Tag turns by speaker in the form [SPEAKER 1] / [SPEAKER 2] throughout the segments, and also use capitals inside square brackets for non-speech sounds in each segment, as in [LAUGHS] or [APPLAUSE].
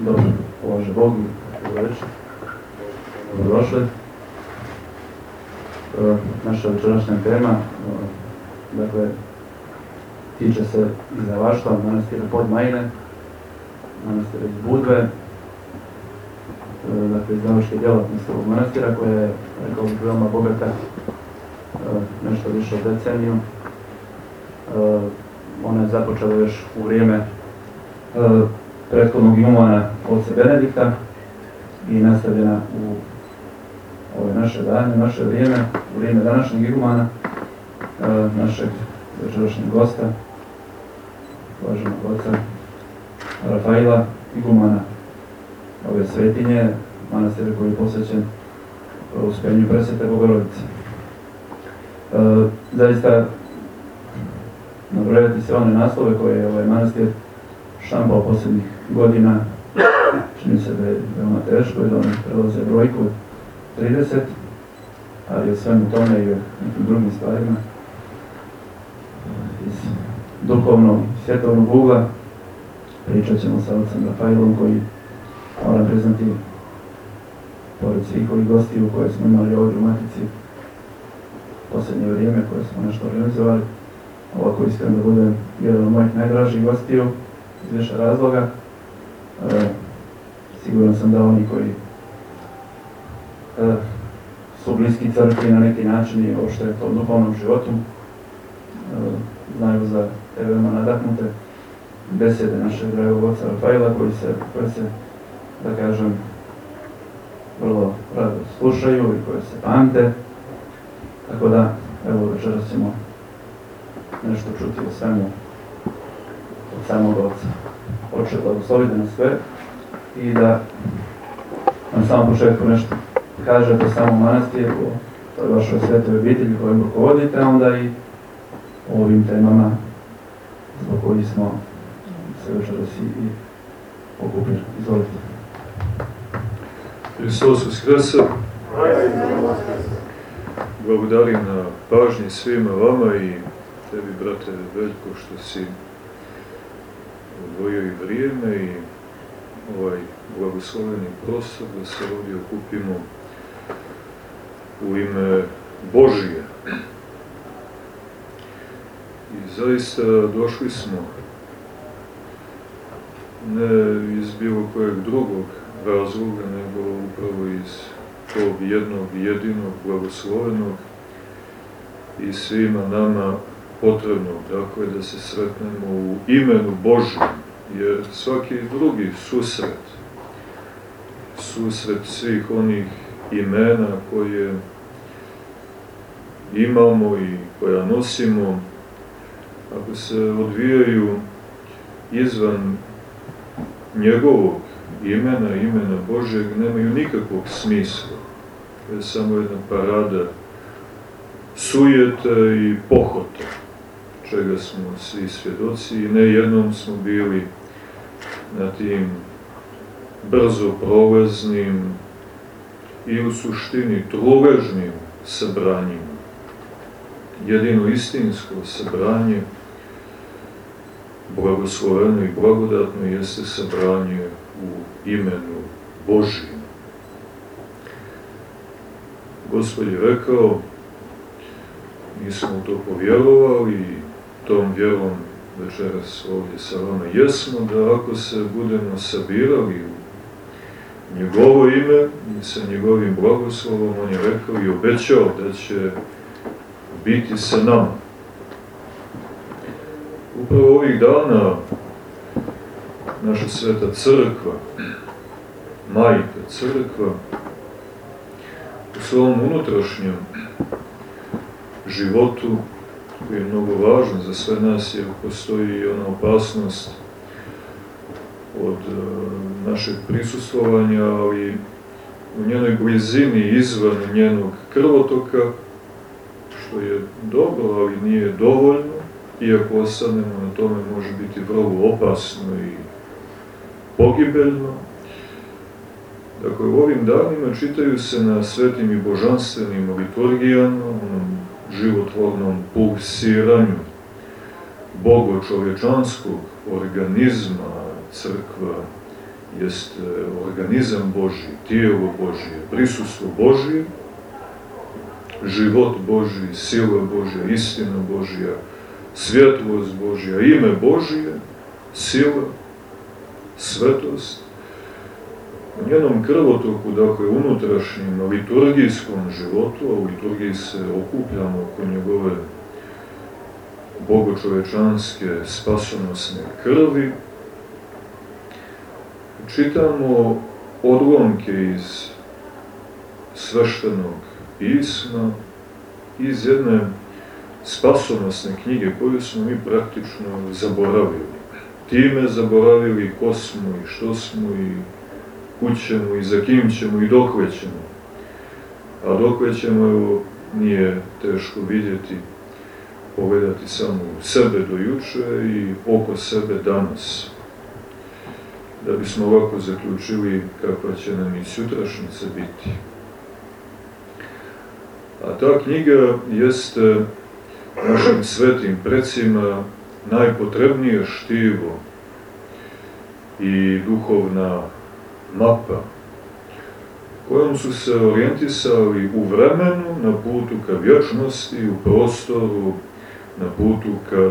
[SPEAKER 1] dobro polože Bog i tako reći. Dobrodošli. E, naša večerašnja tema, e, dakle, tiče se izdavaštva manastira pod Majine, manastira iz Budve, e, dakle, izdavačke djelatnosti ovog manastira koja je, rekao bih, veoma bogata, e, nešto više od deceniju. E, ona je započela još u vrijeme e, prethodnog imana oca Benedikta i nastavljena u ove naše dane, naše vrijeme, u vrijeme današnjeg igumana, e, našeg večerašnjeg gosta, uvaženog oca Rafaila, igumana ove svetinje, manastira koji je posvećen uspenju presvete Bogorodice. E, zaista nabrojati sve one naslove koje je ovaj manastir štampao posljednjih godina, čini se da je veoma teško i da prelaze brojku 30, ali o svemu tome i o nekim drugim stvarima iz duhovnog svjetovnog ugla. Pričat ćemo sa ocem Rafailom koji moram priznati pored svih ovih gostiju koje smo imali ovdje u Matici posljednje vrijeme koje smo nešto organizovali ovako iskreno da budem jedan od mojih najdražih gostiju više razloga. E, siguran sam da oni koji e, su bliski crkvi na neki način i uopšte to duhovnom životu e, znaju za te veoma nadaknute besede našeg dragog oca Rafaela koji se, koje se, da kažem, vrlo rado slušaju i koje se pamte. Tako da, evo večeras ćemo nešto čuti o svemu od samog oca. Hoće blagosloviti na sve i da na samom početku nešto kažete o samom manastiru, o toj vašoj svetoj obitelji kojom rukovodite, onda i o ovim temama zbog kojih smo se večeras i, okupili. Izvolite.
[SPEAKER 2] Hristos Uskrese. Blagodarim na pažnji svima vama i tebi, brate Veljko, što si odvojio i vrijeme i ovaj blagosloveni prostor da se ovdje okupimo u ime Božije. I zaista došli smo ne iz bilo kojeg drugog razloga, nego upravo iz tog jednog jedinog blagoslovenog i svima nama potrebno, dakle, da se sretnemo u imenu Božjem, jer svaki drugi susret, susret svih onih imena koje imamo i koja nosimo, ako se odvijaju izvan njegovog imena, imena Božeg, nemaju nikakvog smisla. To je samo jedna parada sujeta i pohota čega smo svi svjedoci i ne jednom smo bili na tim brzo prolaznim i u suštini truležnim sabranjima. Jedino istinsko sabranje, blagosloveno i blagodatno, jeste sabranje u imenu Božijem. Gospod je rekao, mi smo to povjerovali i tom vjerom večeras ovdje sa vama jesmo, da ako se budemo sabirali u njegovo ime i sa njegovim blagoslovom, on je rekao i obećao da će biti sa nama. Upravo ovih dana naša sveta crkva, majka crkva, u svom unutrašnjem životu koji je mnogo važan za sve nas, jer postoji ona opasnost od uh, našeg prisustovanja, ali u njenoj blizini izvan njenog krvotoka, što je dobro, ali nije dovoljno, iako ostanemo na tome može biti vrlo opasno i pogibeljno. Dakle, u ovim danima čitaju se na svetim i božanstvenim liturgijama, onom životvornom pulsiranju bogo-čovječanskog organizma. Crkva jest organizam Boži, tijelo Božije, prisustvo Božije, život Božji, sila Božja, istina Božja, svjetlost Božja, ime Božije, sila, svetost, u njenom krvotoku, dakle, unutrašnjem liturgijskom životu, a u liturgiji se okupljamo oko njegove bogočovečanske spasonosne krvi, čitamo odlomke iz sveštenog pisma, iz jedne spasonosne knjige koju smo mi praktično zaboravili. Time zaboravili ko smo i što smo i kućemo i za kim ćemo i dokle ćemo. A dokle ćemo, evo, nije teško vidjeti, pogledati samo sebe do juče i oko sebe danas. Da bismo ovako zaključili kakva će nam i sutrašnica biti. A ta knjiga jeste našim svetim precima najpotrebnije štivo i duhovna mapa kojom su se orijentisali u vremenu, na putu ka vječnosti, u prostoru, na putu ka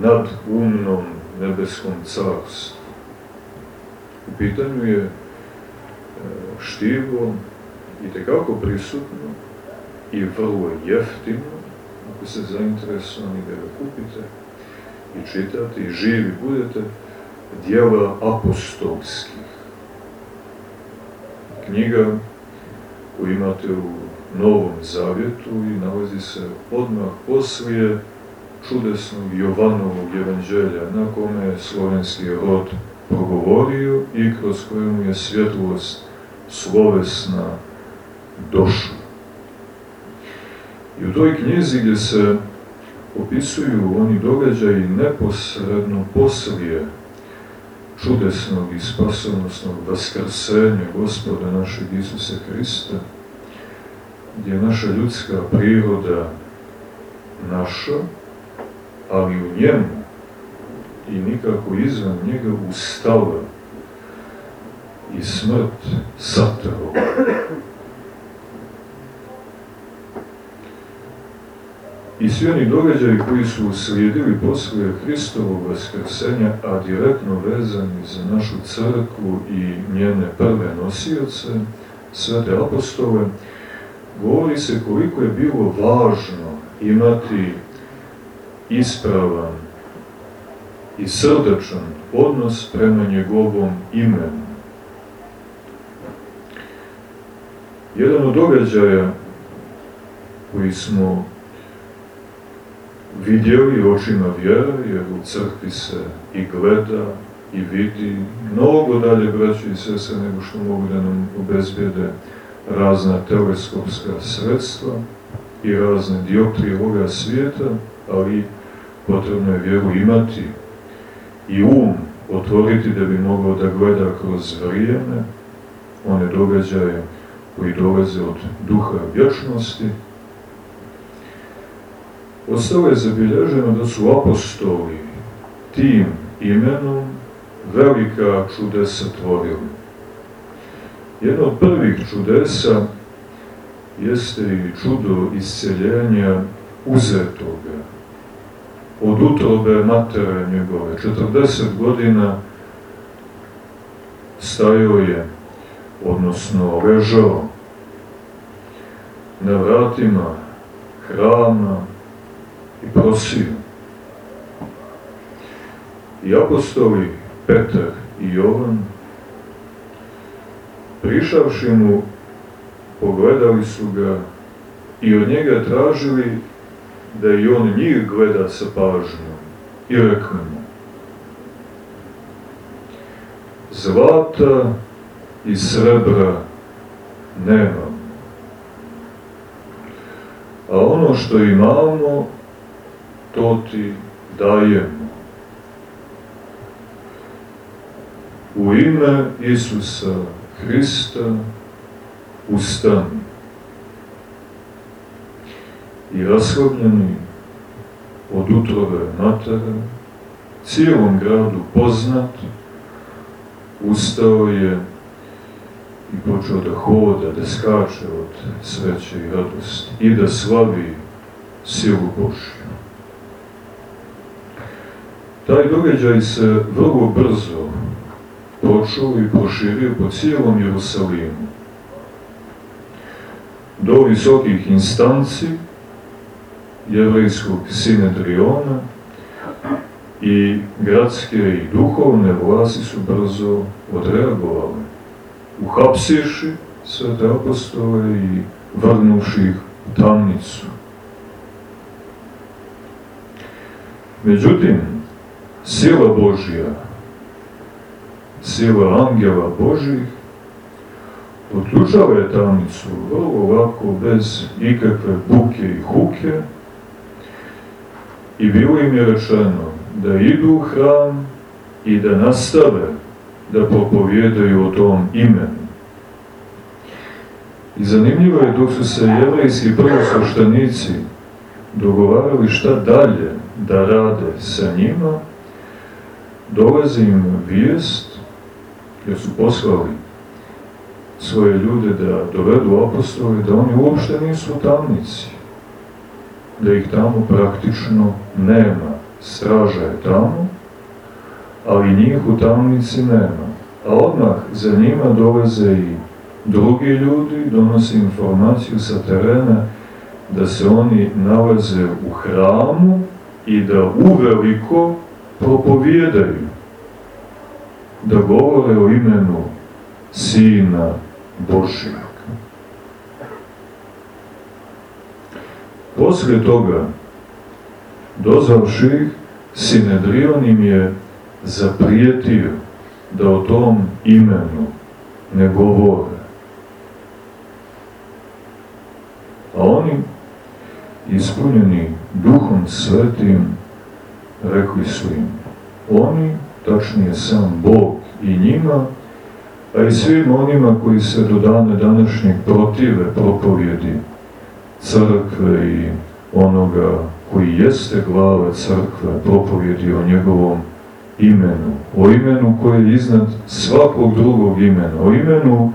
[SPEAKER 2] nadumnom nebeskom carstvu. U pitanju je e, štivo i tekako prisutno i vrlo jeftino, ako ste zainteresovani da ga kupite i čitate i živi budete, dijela apostolskih knjiga koju imate u Novom Zavjetu i nalazi se odmah poslije čudesnog Jovanovog evanđelja na kome je slovenski rod progovorio i kroz kojemu je svjetlost slovesna došla. I u toj knjizi gdje se opisuju oni događaji neposredno poslije čudesnog i spasonosnog vaskrsenja Gospoda našeg Isusa Hrista, gdje je naša ljudska priroda naša, ali u njemu i nikako izvan njega ustala i smrt satrova. I svi oni događaji koji su uslijedili poslije Hristovog vaskrsenja, a direktno vezani za našu crkvu i njene prve nosioce, svete apostole, govori se koliko je bilo važno imati ispravan i srdečan odnos prema njegovom imenu. Jedan od događaja koji smo vidjeli očima vjera, jer u crkvi se i gleda i vidi. Mnogo dalje braći i sese nego što mogu da nam obezbjede razna teleskopska sredstva i razne dioptrije ovoga svijeta, ali potrebno je vjeru imati i um otvoriti da bi mogao da gleda kroz vrijeme one događaje koji dolaze od duha vječnosti, ostalo je zabilježeno da su apostoli tim imenom velika čudesa tvorili. Jedno od prvih čudesa jeste i čudo isceljenja uzetoga od utrobe matere njegove. 40 godina stajao je, odnosno ležao na vratima hrama, i prosio. I apostoli Petar i Jovan, prišavši mu, pogledali su ga i od njega tražili da i on njih gleda sa pažnjom i rekli mu, zlata i srebra nemam, a ono što imamo to ti dajemo. U ime Isusa Hrista ustani. I raslabljeni od utrove matere, cijelom gradu poznat, ustao je i počeo da hoda, da skače od sreće i radosti i da slavi silu Božju. Taj događaj se vrlo brzo počeo i proširio po cijelom Jerusalimu. Do visokih instanci jevrejskog sinedriona i gradske i duhovne vlasti su brzo odreagovali, uhapsivši svete apostole i vrnuši ih u tamnicu. Međutim, sila Božja, sila angela Božih, otključava je tamnicu vrlo lako, bez ikakve buke i huke, i bilo im je rečeno da idu u hram i da nastave da propovjedaju o tom imenu. I zanimljivo je dok su se jevrejski prvosveštenici dogovarali šta dalje da rade sa njima, dolazi im vijest, jer su poslali svoje ljude da dovedu apostole, da oni uopšte nisu u tamnici, da ih tamo praktično nema. Straža je tamo, ali njih u tamnici nema. A odmah za njima dolaze i drugi ljudi, donose informaciju sa terena da se oni nalaze u hramu i da uveliko propovijedaju, da govore o imenu Sina Božijeg. Poslije toga, dozavši ih, Sinedrion im je zaprijetio da o tom imenu ne govore. A oni, ispunjeni duhom svetim, rekli su im, oni, tačnije sam Bog i njima, a i svim onima koji se do dane današnjeg protive propovjedi crkve i onoga koji jeste glava crkve, propovjedi o njegovom imenu, o imenu koje je iznad svakog drugog imena, o imenu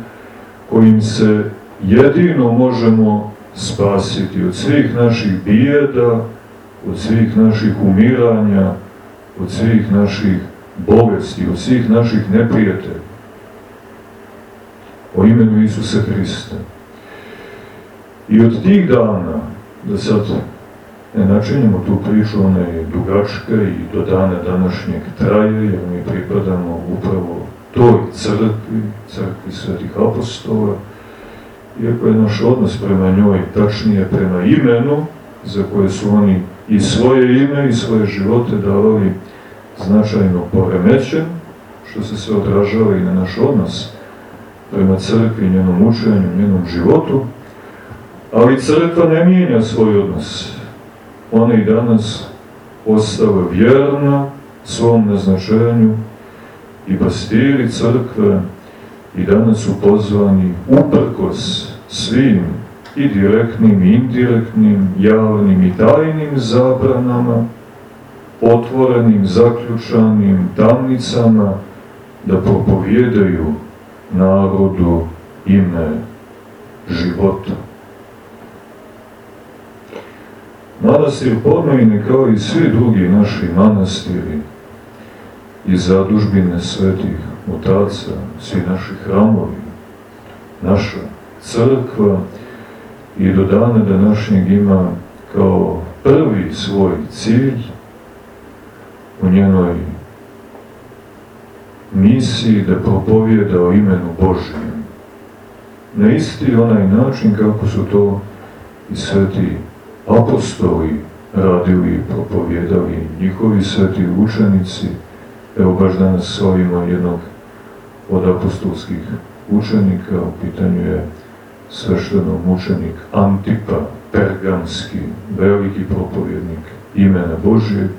[SPEAKER 2] kojim se jedino možemo spasiti od svih naših bijeda, od svih naših umiranja, od svih naših bolesti, od svih naših neprijatelja. O imenu Isusa Hrista. I od tih dana, da sad ne načinjemo tu priču, ona je dugačka i do dana današnjeg traje, jer mi pripadamo upravo toj crkvi, crkvi svetih apostola, iako je naš odnos prema njoj, tačnije prema imenu, za koje su oni i svoje ime i svoje živote davali značajno poremećen, što se sve odražava i na naš odnos prema crkvi, njenom učenju, njenom životu, ali crkva ne mijenja svoj odnos. Ona i danas ostava vjerna svom naznačenju i pastiri crkve i danas su pozvani uprkos svim i direktnim, i indirektnim, javnim i tajnim zabranama, otvorenim, zaključanim tamnicama, da propovjedaju narodu ime života. Manastir Podmojine, kao i svi drugi naši manastiri i zadužbine svetih otaca, svi naši hramovi, naša crkva i do dana današnjeg ima kao prvi svoj cilj u njenoj misiji da propovjeda o imenu Božijem. Na isti onaj način kako su to i sveti apostoli radili i propovjedali njihovi sveti učenici. Evo baš danas slavimo jednog od apostolskih učenika, u pitanju je svešteno mučenik Antipa, pergamski, veliki propovjednik imena Božije,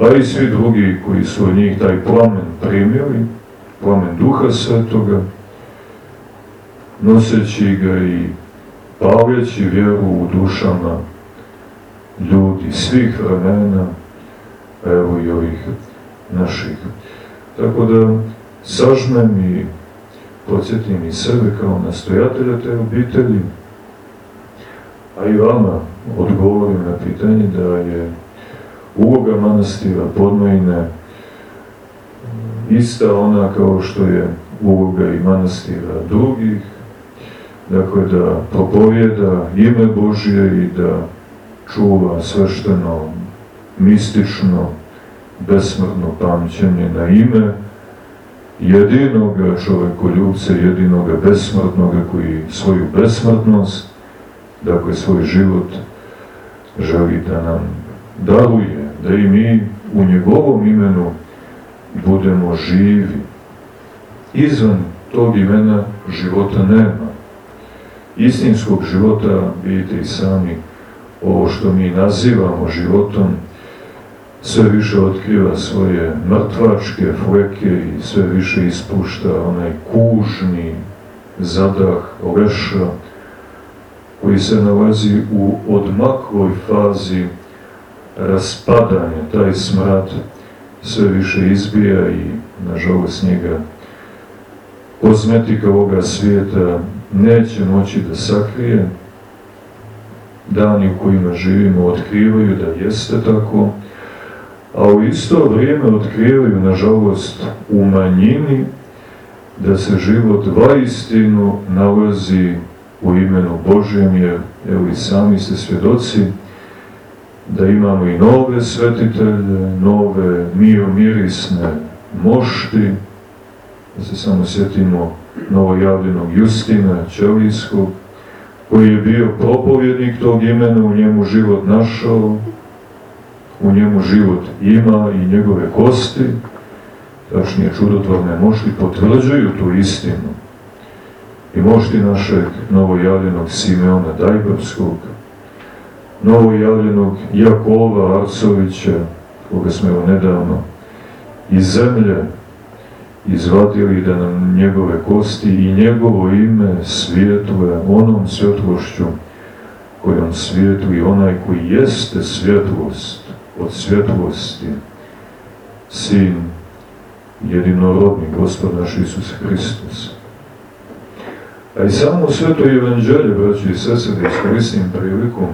[SPEAKER 2] a i svi drugi koji su od njih taj plamen primili, plamen Duha Svetoga, noseći ga i pavljaći vjeru u dušama ljudi svih vremena, evo i ovih naših. Tako da sažmem i podsjetim i sebe kao nastojatelja te obitelji, a i vama odgovorim na pitanje da je uloga manastira Podmajine ista ona kao što je uloga i manastira drugih, dakle da propovjeda ime Božije i da čuva svešteno, mistično, besmrtno pamćenje na ime jedinog čovekoljubca, jedinog besmrtnog koji svoju besmrtnost, dakle svoj život, želi da nam daruje, da i mi u njegovom imenu budemo živi. Izvan tog imena života nema. Istinskog života, vidite i sami, ovo što mi nazivamo životom, sve više otkriva svoje mrtvačke fleke i sve više ispušta onaj kužni zadah leša koji se nalazi u odmakloj fazi raspadanja. Taj smrad sve više izbija i, nažalost, njega kozmetika ovoga svijeta neće moći da sakrije. Dani u kojima živimo otkrivaju da jeste tako, a u isto vrijeme otkrivaju, nažalost, u manjini da se život vaistinu nalazi u imenu Božjem, jer evo i sami ste svjedoci da imamo i nove svetitelje, nove mirisne mošti, da se samo sjetimo novojavljenog Justina Ćelijskog, koji je bio propovjednik tog imena, u njemu život našao, u njemu život ima i njegove kosti, tačnije čudotvorne mošti, potvrđuju tu istinu. I mošti našeg novojavljenog Simeona Dajbavskog, novojavljenog Jakova Arcovića, koga smo evo nedavno iz zemlje izvadili da nam njegove kosti i njegovo ime svijetluje onom svjetlošću kojom svijetli onaj koji jeste svjetlost od svjetlosti, Sin, jedinorodni, Gospod naš Isus Hristos. A i samo sveto evanđelje, braći i sese, da iskoristim priliku,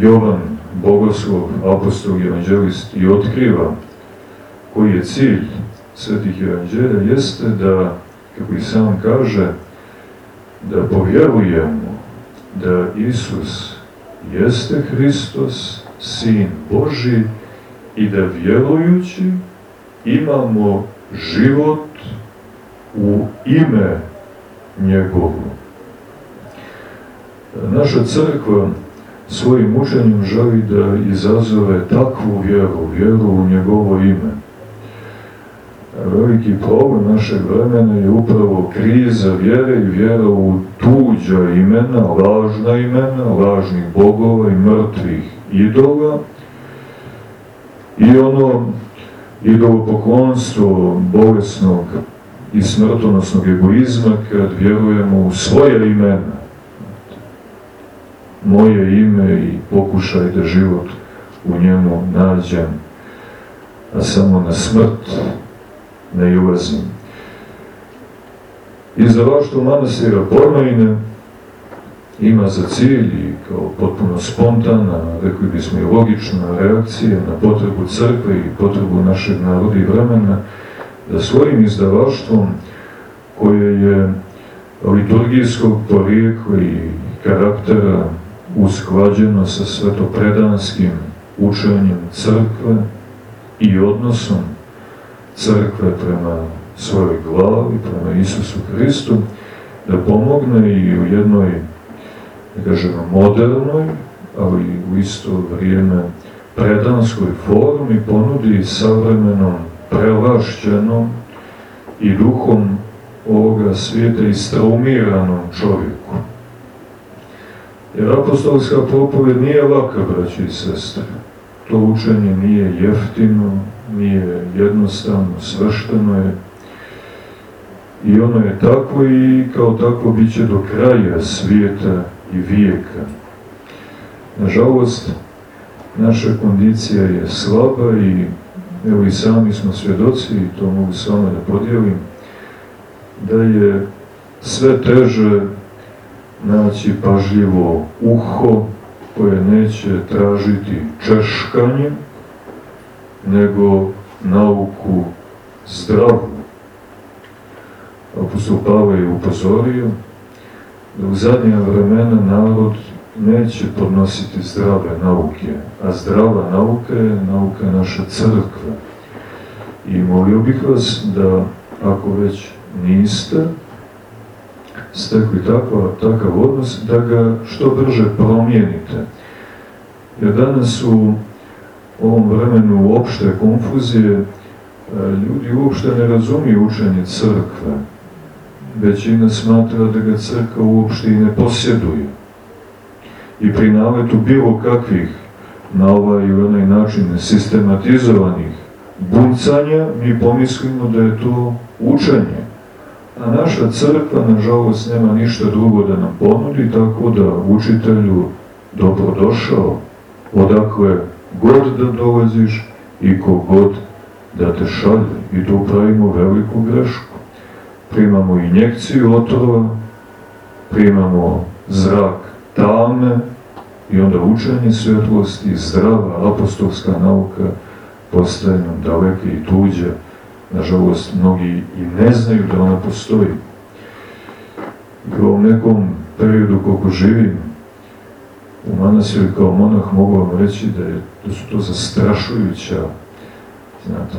[SPEAKER 2] Jovan, bogoslov, apostol, evanđelist i otkriva koji je cilj svetih evanđelja, jeste da, kako i sam kaže, da povjerujemo da Isus jeste Hristos, Sin Boži i da vjerujući imamo život u ime njegovu. Naša crkva svojim učenjem želi da izazove takvu vjeru, vjeru u njegovo ime. Veliki problem našeg vremena je upravo kriza vjere i vjera u tuđa imena, lažna imena, lažnih bogova i mrtvih idola. I ono idolopoklonstvo bolesnog i smrtonosnog egoizma kad vjerujemo u svoje imena. Moje ime i pokušaj da život u njemu nađem, a samo na smrt ne ulazim. Izdavaštvo manastira Pormajine ima za cilj i kao potpuno spontana, rekli bismo i logična reakcija na potrebu crkve i potrebu našeg naroda i vremena, da svojim izdavaštvom koje je liturgijskog porijekla i karaktera usklađeno sa svetopredanskim učenjem crkve i odnosom crkve prema svojoj glavi, prema Isusu Hristu, da pomogne i u jednoj, da kažemo, modernoj, ali u isto vrijeme predanskoj formi ponudi savremenom, prelašćenom i duhom ovoga svijeta istraumiranom čovjeku Jer apostolska propoved nije laka, braći i sestre. To učenje nije jeftino, nije jednostavno, svršteno je. I ono je tako i kao tako bit će do kraja svijeta i vijeka. Nažalost, naša kondicija je slaba i evo i sami smo svjedoci i to mogu s vama da podijelim, da je sve teže naći pažljivo uho koje neće tražiti češkanje, nego nauku zdravu. Apostol Pavle je upozorio da u zadnje vremena narod neće podnositi zdrave nauke, a zdrava nauka je nauka naše crkve. I molio bih vas da, ako već niste stekli takav, takav odnos, da ga što brže promijenite. Jer danas u ovom vremenu opšte konfuzije e, ljudi uopšte ne razumiju učenje crkve. Većina smatra da ga crkva uopšte i ne posjeduje i pri naletu bilo kakvih na ovaj i onaj način sistematizovanih buncanja, mi pomislimo da je to učenje. A naša crkva, nažalost, nema ništa drugo da nam ponudi, tako da učitelju dobrodošao, odakle god da dolaziš i kogod da te šalje. I tu pravimo veliku grešku. Primamo injekciju otrova, primamo zrak tame i onda učenje svjetlosti, zdrava apostolska nauka postaje nam daleke i tuđe. Nažalost, mnogi i ne znaju da ona postoji. I u ovom nekom periodu koliko živim u manasiru kao monah mogu vam reći da, je, da su to zastrašujuća znate,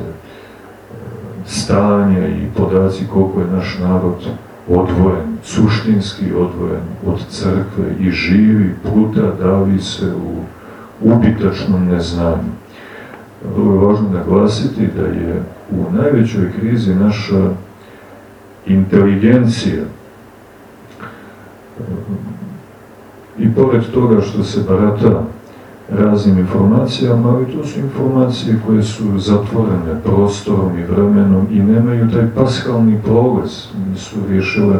[SPEAKER 2] stanja i podaci koliko je naš narod odvojen, suštinski odvojen od crkve i živi puta davi se u ubitačnom neznanju. Vrlo je važno naglasiti da je u najvećoj krizi naša inteligencija i pored toga što se barata raznim informacijama, ali to su informacije koje su zatvorene prostorom i vremenom i nemaju taj paskalni prolaz, nisu riješile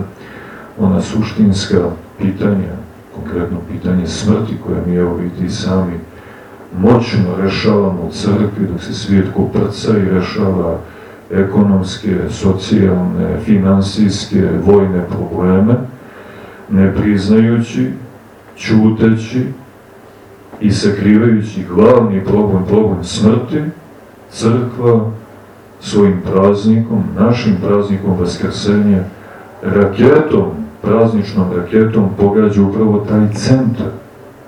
[SPEAKER 2] ona suštinska pitanja, konkretno pitanje smrti koje mi evo vidite sami moćno rešavamo u crkvi dok se svijet koprca i rešava ekonomske, socijalne, finansijske, vojne probleme, ne priznajući, čuteći, i sakrivajući glavni problem, problem smrti, crkva svojim praznikom, našim praznikom Vaskrsenja, raketom, prazničnom raketom pogađa upravo taj centar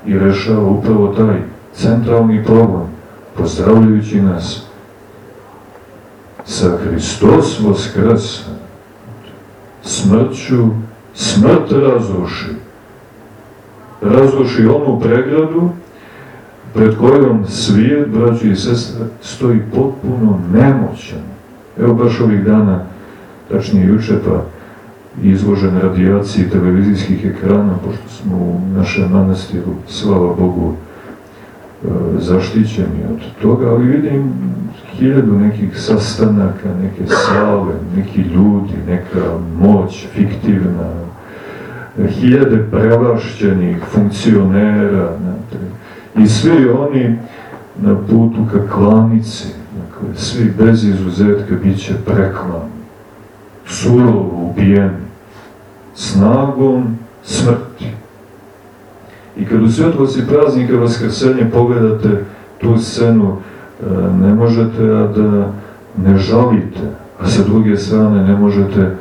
[SPEAKER 2] i rešava upravo taj centralni problem, pozdravljajući nas sa Hristos Vaskrsa, smrću, smrt razruši. Razruši onu pregradu pred kojom svijet, braći i sestre, stoji potpuno nemoćan. Evo baš ovih dana, tačnije juče, pa izložen radijaciji televizijskih ekrana, pošto smo u našem manastiru, slava Bogu, e, zaštićeni od toga, ali vidim hiljadu nekih sastanaka, neke sale, neki ljudi, neka moć fiktivna, hiljade prevašćenih funkcionera, I svi oni na putu ka klanici, dakle, svi bez izuzetka bit će preklani, surovo ubijeni, snagom smrti. I kad u svjetlosti praznika Vaskrsenja pogledate tu scenu, e, ne možete da ne žalite, a sa druge strane ne možete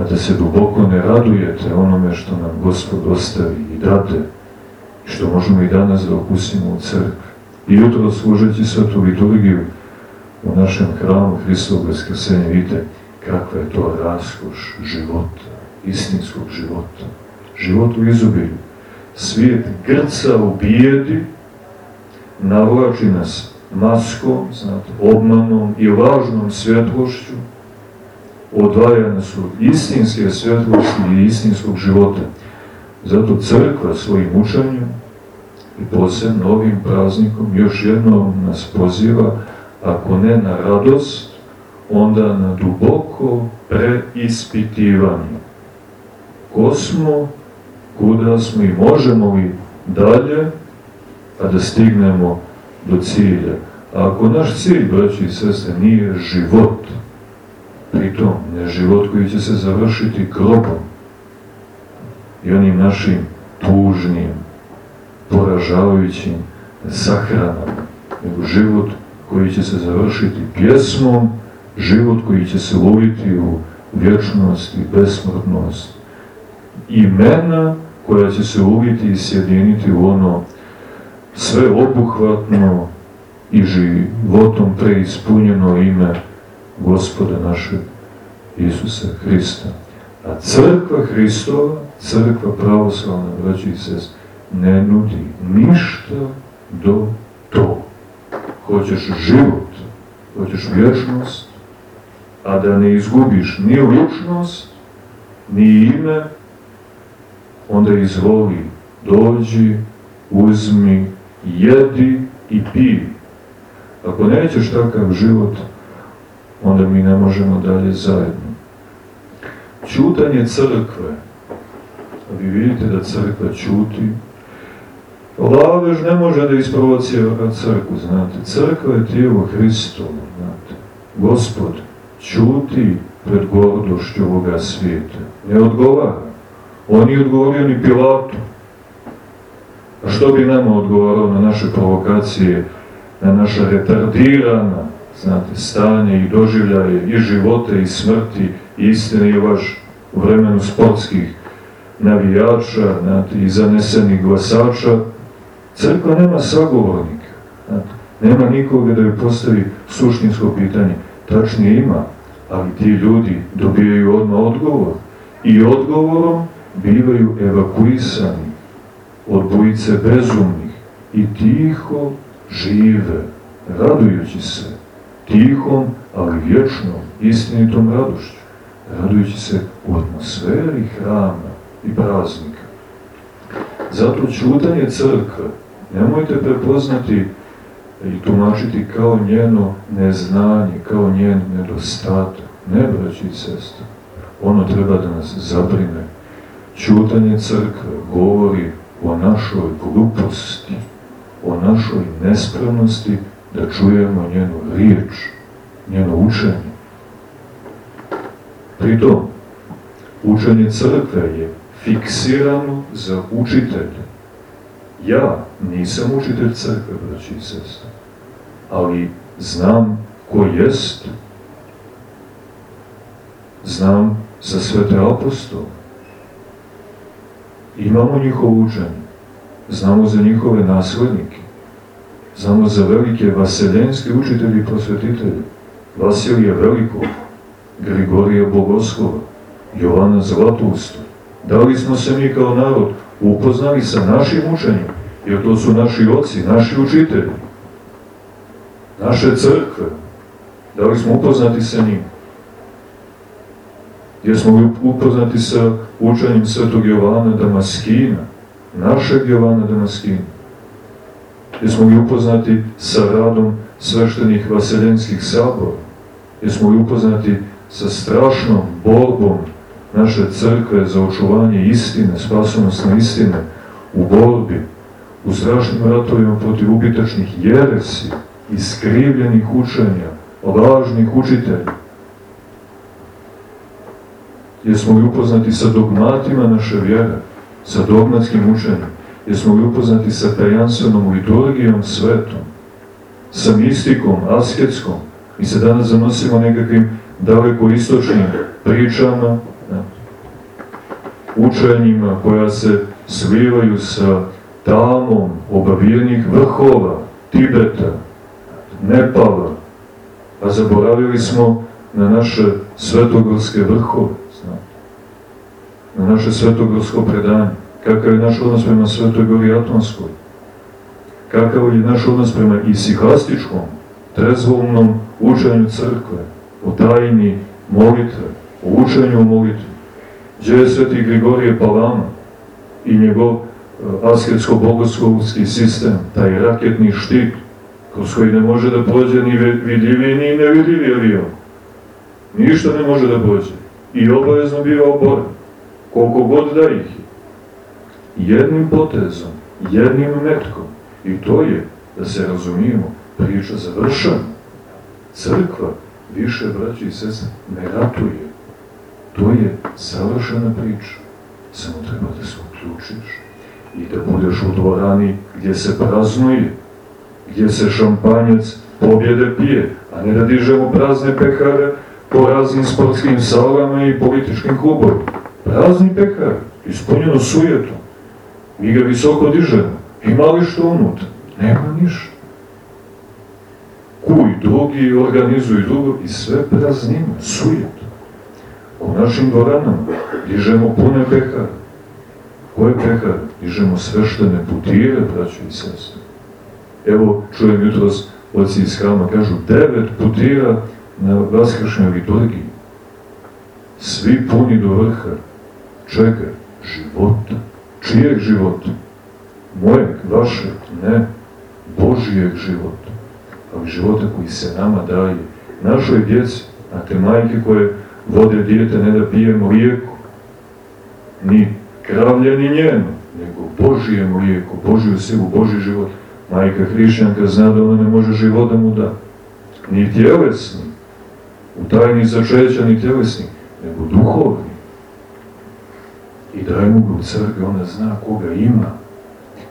[SPEAKER 2] a da se duboko ne radujete onome što nam Gospod ostavi i dade što možemo i danas da okusimo u crkvi. I jutro služeći svetu liturgiju u našem hramu Hristovog Vaskrsenja, vidite kakva je to raskoš života, istinskog života. Život u izobilju. Svijet grca u bijedi, navlači nas maskom, znate, obmanom i lažnom svjetlošću, odvaja nas od istinske svjetlosti i istinskog života. Zato crkva svojim učenjem i posebno ovim praznikom još jednom nas poziva, ako ne na radost, onda na duboko preispitivanje. Ko smo, kuda smo i možemo li dalje, a da stignemo do cilja. A ako naš cilj, braći i sestre, nije život, pritom život koji će se završiti grobom i onim našim tužnim, poražavajućim sahranama, nego život koji će se završiti pjesmom, život koji će se loviti u vječnost i besmrtnost, imena koja će se uviti i sjediniti u ono sve obuhvatno i životom preispunjeno ime Gospoda našeg Isusa Hrista. A crkva Hristova, crkva pravoslavna, braći i sest, ne nudi ništa do to. Hoćeš život, hoćeš vječnost, a da ne izgubiš ni ličnost, ni ime, onda izvoli, dođi, uzmi, jedi i pij. Ako nećeš takav život, onda mi ne možemo dalje zajedno. Čutanje crkve. Vi vidite da crkva čuti. Lavež ne može da isprovocira crkvu, znate. Crkva je tijelo Hristovo, znate. Gospod čuti pred gordošću ovoga svijeta. Ne odgovara. On nije odgovorio ni Pilatu. A što bi nama odgovarao na naše provokacije, na naša retardirana, znate, stanje i doživljaje i živote i smrti i istine i vaš u vremenu sportskih navijača, znate, i zanesenih glasača, crkva nema sagovornika, znate, nema nikoga da joj postavi suštinsko pitanje. Tačnije ima, ali ti ljudi dobijaju odmah odgovor. I odgovorom bivaju evakuisani od bojice bezumnih i tiho žive, radujući se tihom, ali vječnom, istinitom radošću, radujući se u atmosferi hrama i praznika. Zato čutanje crkve nemojte prepoznati i tumačiti kao njeno neznanje, kao njen nedostatak. Ne, braći i ono treba da nas zabrine. Čutanje crkve govori o našoj gluposti, o našoj nespremnosti da čujemo njenu riječ, njeno učenje. Pritom, učenje crkve je fiksirano za učitelje. Ja nisam učitelj crkve, braći i sestre, ali znam ko jest, znam za svete apostole, imamo njihovo učenje, znamo za njihove naslednike, znamo za velike vaseljenske učitelji i prosvetitelje, Vasilija Velikog, Grigorija Bogoslova, Jovana Zlatusta. Da li smo se mi kao narod upoznali sa našim učenjem, jer to su naši oci, naši učitelji, naše crkve, da li smo upoznati sa njim? Jesmo li upoznati sa učenjem svetog Jovana Damaskina, našeg Jovana Damaskina? Jesmo li upoznati sa radom sveštenih vaseljenskih sabora? Jesmo li upoznati sa strašnom borbom naše crkve za očuvanje istine, spasonosne istine u borbi, u strašnim ratovima protiv ubitačnih jeresi, iskrivljenih učenja, lažnih učitelja? Jesmo li upoznati sa dogmatima naše vjere, sa dogmatskim učenjem? Jesmo li upoznati sa tajanstvenom liturgijom svetom, sa mistikom, asketskom? Mi se danas zanosimo nekakvim daleko istočnim pričama, učenjima koja se slivaju sa tamom obavijenih vrhova, Tibeta, Nepala, a zaboravili smo na naše svetogorske vrhove, na naše svetogorsko predanje, kakav je naš odnos prema Svetoj gori Atonskoj, kakav je naš odnos prema isihastičkom, trezvomnom učenju crkve, o tajni molitve, o učenju o molitvi. Gdje je sveti Grigorije Palama i njegov asketsko-bogoslovski sistem, taj raketni štit, kroz koji ne može da prođe ni vidljivi ni nevidljivi avion. Ništa ne može da prođe. I obavezno biva oboren. Koliko god da ih je. Jednim potezom, jednim metkom. I to je, da se razumijemo, priča završena. Crkva više, braći i sese, ne ratuje. To je savršena priča. Samo treba da se uključiš i da budeš u dvorani gdje se praznuje, gdje se šampanjac pobjede pije, a ne da dižemo prazne pekare po raznim sportskim salama i političkim klubovima. Prazni pekar, ispunjeno sujetom. Mi ga visoko dižemo. Ima li što unutra? Nema ništa. Kuj drugi organizuju drugo i sve praznimo, sujetom. U našim dvoranama dižemo pune pekare. Koje pekare? Dižemo sveštene putire, braćo i sestre. Evo, čujem jutros, oci iz hrama kažu, devet putira na vaskršnjoj liturgiji. Svi puni do vrha. Čega? Života. Čijeg života? Mojeg, vašeg? Ne. Božijeg života. Ali života koji se nama daje. Našoj djeci, a te majke koje vode dijete ne da pije mlijeko, ni kravlje ni njeno, nego Božije mlijeko, Božiju silu, Boži život. Majka hrišćanka zna da ona ne može život da mu da. Ni tjelesni, u tajni začeća ni tjelesni, nego duhovni. I mu ga u crkvi, ona zna koga ima.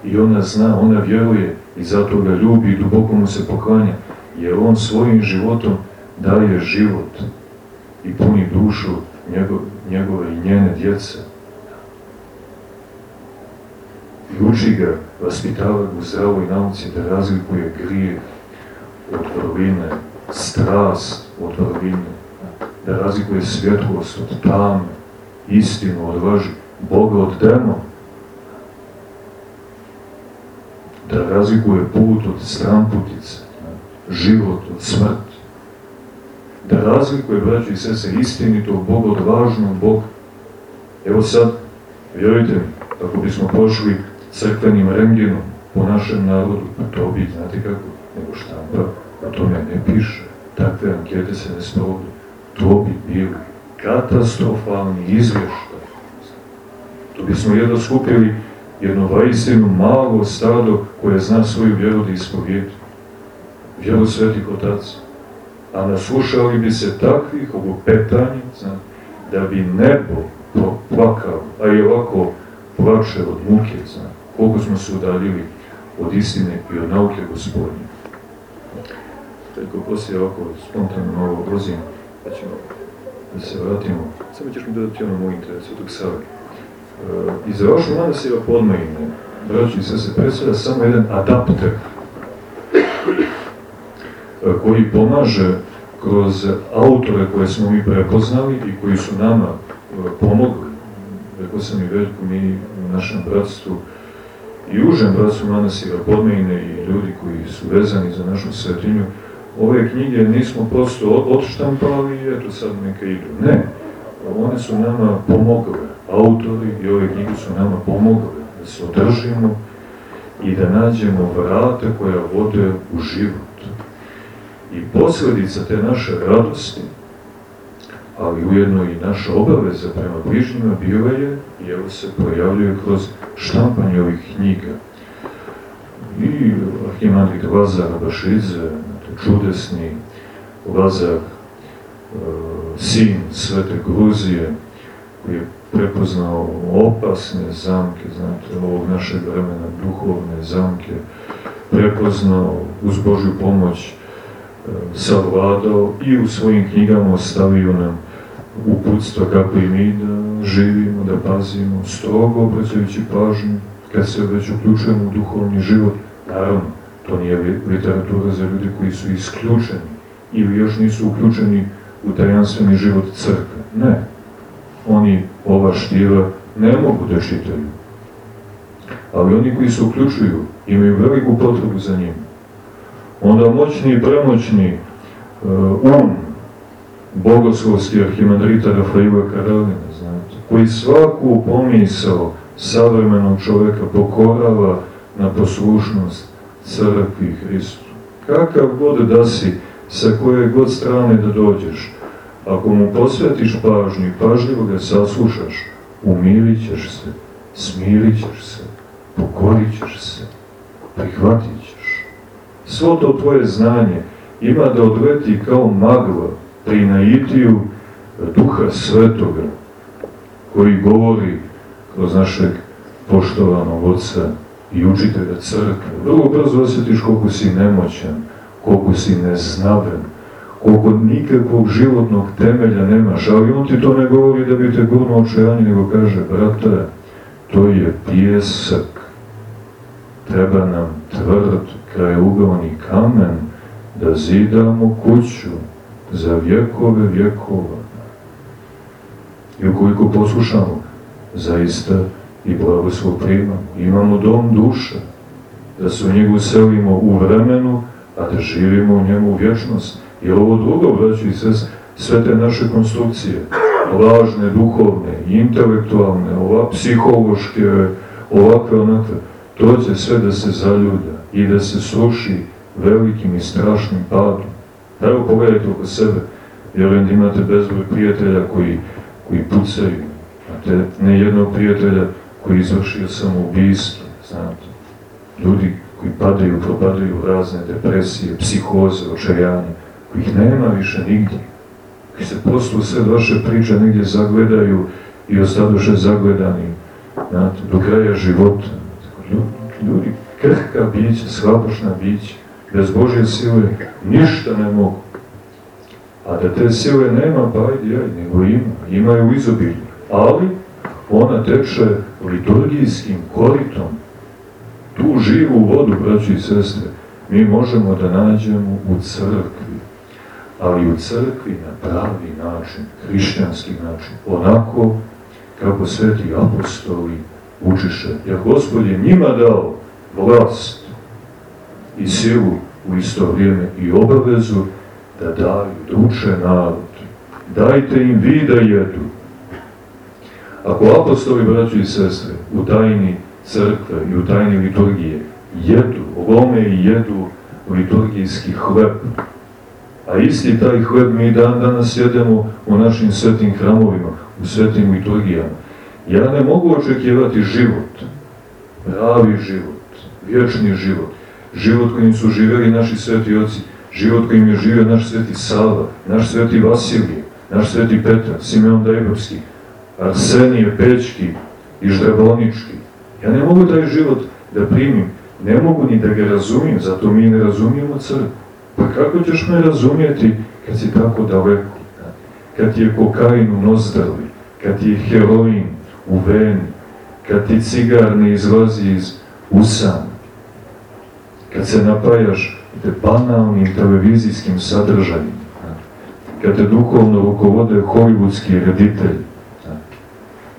[SPEAKER 2] I ona zna, ona vjeruje i zato ga ljubi i duboko mu se poklanja. Jer on svojim životom daje život i puni dušu njegov, njegove i njene djece. I uči ga, vaspitava u zdravoj nauci da razlikuje grije od vrline, strast od vrline, da razlikuje svjetlost od tame, istinu od laži, Boga od demona, da razlikuje put od stramputice, život od smrti, da razlikuje, braći i sese, istinitog Boga od važnog Boga. Evo sad, vjerujte mi, ako bismo pošli crkvenim rengenom po našem narodu, pa to bi, znate kako, nego štampa, o tome ne piše, takve ankete se ne sprovode, to bi bili katastrofalni izvještaj. To bismo jedno skupili jedno vaistinu malo stado koje zna svoju vjeru da ispovijeti. Vjeru svetih otaca. A naslušali bi se takvih obopetanja, znam, da bi nebo plakao, a i ovako plače od muke, znam, koliko smo se udaljili od istine i od nauke gospodine. Tako poslije ovako spontano malo obrozim, pa ćemo da se vratimo. Samo ćeš mi dodati ono moj interes od Save. I za vašu manasira podmajine, braći i se predstavlja samo jedan adapter koji pomaže kroz autore koje smo mi prepoznali i koji su nama pomogli. Rekao sam i veliko mi u našem bratstvu i užem bratstvu manasira podmajine i ljudi koji su vezani za našu svetinju, ove knjige nismo prosto odštampali i eto sad neka idu. Ne, one su nama pomogle, autori i ove knjige su nama pomogle da se održimo i da nađemo vrata koja vode u život. I posledica te naše radosti, ali ujedno i naša obaveza prema bližnjima bila je, i evo se projavljuje kroz štampanje ovih knjiga. I Arhimandrit Lazar Bašidze, čudesni Lazar, sin Svete Gruzije, koji je prepoznao opasne zamke, znate, ovog našeg vremena, duhovne zamke, prepoznao uz Božju pomoć, savladao i u svojim knjigama ostavio nam uputstva kako i mi da živimo, da pazimo, strogo obraćajući pažnju, kad se već uključujemo u duhovni život, naravno, to nije literatura za ljude koji su isključeni ili još nisu uključeni u tajanstveni život crkve. Ne. Oni ova štira ne mogu da čitaju. Ali oni koji se uključuju imaju veliku potrebu za njim. Onda moćni i premoćni uh, um bogoslovski arhimandrita Rafaila Karolina, znate, koji svaku pomisao savremenog čoveka pokorava na poslušnost crkvi Hristu. Kakav god da si, sa koje god strane da dođeš, ako mu posvetiš pažnju pažljivo ga saslušaš, umirit ćeš se, smirit ćeš se, pokorit ćeš se, prihvatit ćeš, svo to tvoje znanje ima da odleti kao magla pri naitiju Duha Svetoga, koji govori kroz našeg poštovanog Otca i učitelja crkve. Vrlo brzo osjetiš koliko si nemoćan, koliko si neznaven, koliko nikakvog životnog temelja nemaš, ali on ti to ne govori da bi te gurno očajanje, nego kaže, brate, to je pjesak, treba nam tvrd, krajugovni kamen, da zidamo kuću za vjekove vjekova. I ukoliko poslušamo, zaista i blagoslov primamo. Imamo dom duša, da se u njegu selimo u vremenu, a da živimo u njemu u vječnosti. Jer ovo drugo, braći i sve, sve te naše konstrukcije, lažne, duhovne, intelektualne, ova, psihološke, ovakve, onakve, to će sve da se zaljuda i da se sruši velikim i strašnim padom. Evo pogledajte oko sebe, vjerujem da imate bezbroj prijatelja koji, koji pucaju, imate ne jednog prijatelja koji izvršio samoubistvo, znate, ljudi koji padaju, propadaju razne depresije, psihoze, očajanje, kojih nema više nigdje, koji se prosto u sve vaše priče negdje zagledaju i ostadoše zagledani, znate, do kraja života. Ljudi, krhka bića, slabošna bića, bez Božje sile ništa ne mogu. A da te sile nema, pa ajde, ajde, nego ima, ima je u izobilju. Ali ona teče liturgijskim koritom. Tu živu vodu, braći i sestre, mi možemo da nađemo u crkvi. Ali u crkvi na pravi način, hrišćanski način, onako kako sveti apostoli učiše. Jer Gospod je njima dao vlast i silu u isto vrijeme i obavezu da daju, da uče narod. Dajte im vi da jedu. Ako apostoli, braći i sestre, u tajni crkve i u tajni liturgije jedu, lome i jedu liturgijski hleb, a isti taj hleb mi dan danas jedemo u našim svetim hramovima, u svetim liturgijama, ja ne mogu očekivati život, pravi život, vječni život, život kojim su živjeli naši sveti oci, život kojim je živio naš sveti Sava, naš sveti Vasilije, naš sveti Petar, Simeon Dajbovski, Arsenije Pečki i Ždrebonički. Ja ne mogu taj život da primim, ne mogu ni da ga razumijem, zato mi ne razumijemo crkvu. Pa kako ćeš me razumijeti kad si tako daleko? Kad ti je kokain u nozdrvi, kad ti je heroin u veni, kad ti cigar ne izlazi iz usana, kad se napajaš te banalnim televizijskim sadržajima, kad te duhovno rukovode hollywoodski reditelji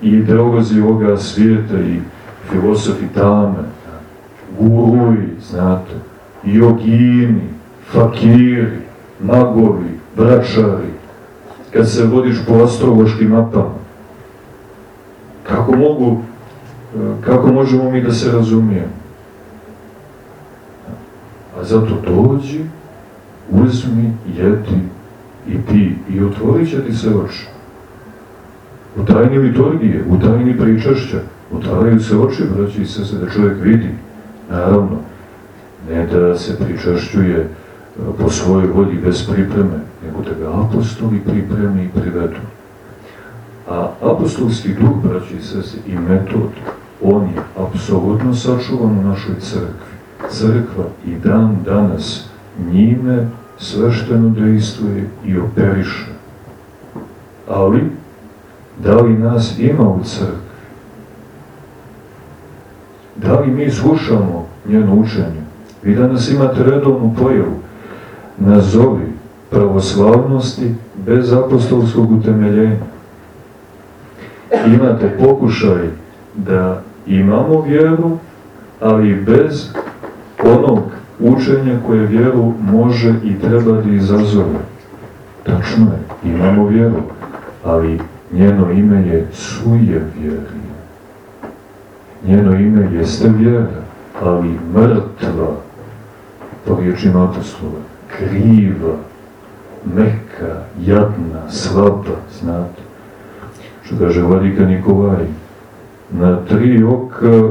[SPEAKER 2] i ideolozi ovoga svijeta i filosofi tame, guruji, znate, jogini, fakiri, magovi, bračari, kad se vodiš po astrološkim mapama, kako mogu, kako možemo mi da se razumijemo? A zato dođi, uzmi, jedi i pi i otvorit će ti se oči. U tajni liturgije, u tajni pričašća, otvaraju se oči, braći sese, da čovjek vidi. Naravno, ne da se pričašćuje e, po svojoj volji bez pripreme, nego da ga apostoli pripremi i privedu. A apostolski duh, braći i i metod, on je apsolutno sačuvan u našoj crkvi. Crkva i dan danas njime svešteno dejstvuje i operiše. Ali, da li nas ima u crkvi? Da li mi slušamo njeno učenje? Vi danas imate redovnu pojavu nazovi pravoslavnosti bez apostolskog utemeljenja. Imate pokušaj da imamo vjeru, ali bez onog učenja koje vjeru može i treba da izazove. Tačno je, imamo vjeru, ali njeno ime je suje vjeri. Njeno ime jeste vjera, ali mrtva, po riječima apostola, kriva, meka, jadna, slaba, znate. Što kaže Vladika Nikolaj, na tri oka,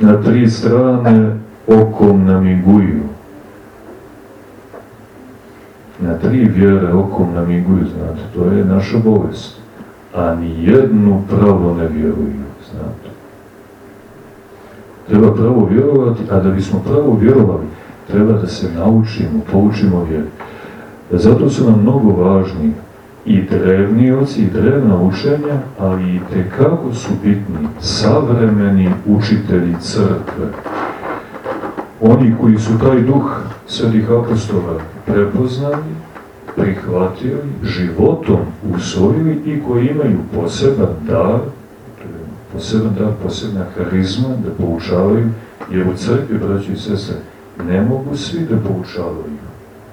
[SPEAKER 2] na tri strane okom namiguju, na tri vjere okom namiguju, znate, to je naša bolest. A ni jednu pravo ne vjeruju, znate. Treba pravo vjerovati, a da bismo pravo vjerovali, treba da se naučimo, poučimo vjeru. Zato su nam mnogo važni i drevni oci, i drevna učenja, ali i tekako su bitni savremeni učitelji crkve. Oni koji su taj duh svetih apostola prepoznali, prihvatili, životom usvojili i koji imaju poseban dar, poseban dar, posebna harizma da poučavaju, jer u crkvi, braći i sestre, ne mogu svi da poučavaju.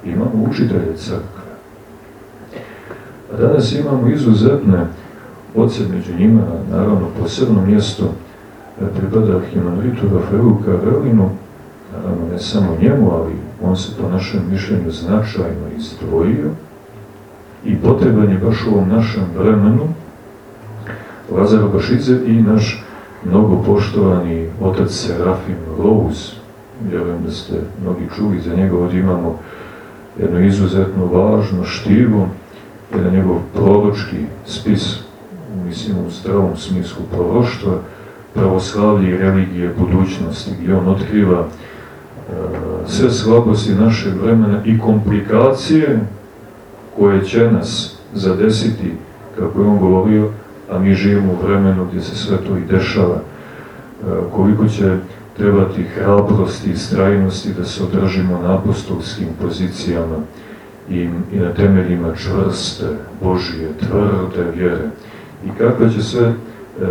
[SPEAKER 2] Imamo učitelje crkve. A danas imamo izuzetne oce među njima, naravno posebno mjesto pripada Arhimandritu Rafaelu Karelinu, naravno ne samo njemu, ali on se po našem mišljenju značajno izdvojio i potreban je baš u ovom našem vremenu Lazar Bašice i naš mnogo poštovani otac Serafim Rose. Vjerujem da ste mnogi čuli za njega, ovdje imamo jedno izuzetno važno štivo, jedan njegov proročki spis, mislim u zdravom smislu proroštva, pravoslavlje i religije budućnosti, gdje on otkriva uh, sve slabosti našeg vremena i komplikacije koje će nas zadesiti, kako je on govorio, a mi živimo u vremenu gdje se sve to i dešava, uh, koliko će trebati hrabrosti i strajnosti da se održimo na apostolskim pozicijama i, i na temeljima čvrste, Božije, tvrde vjere. I kakve će sve e,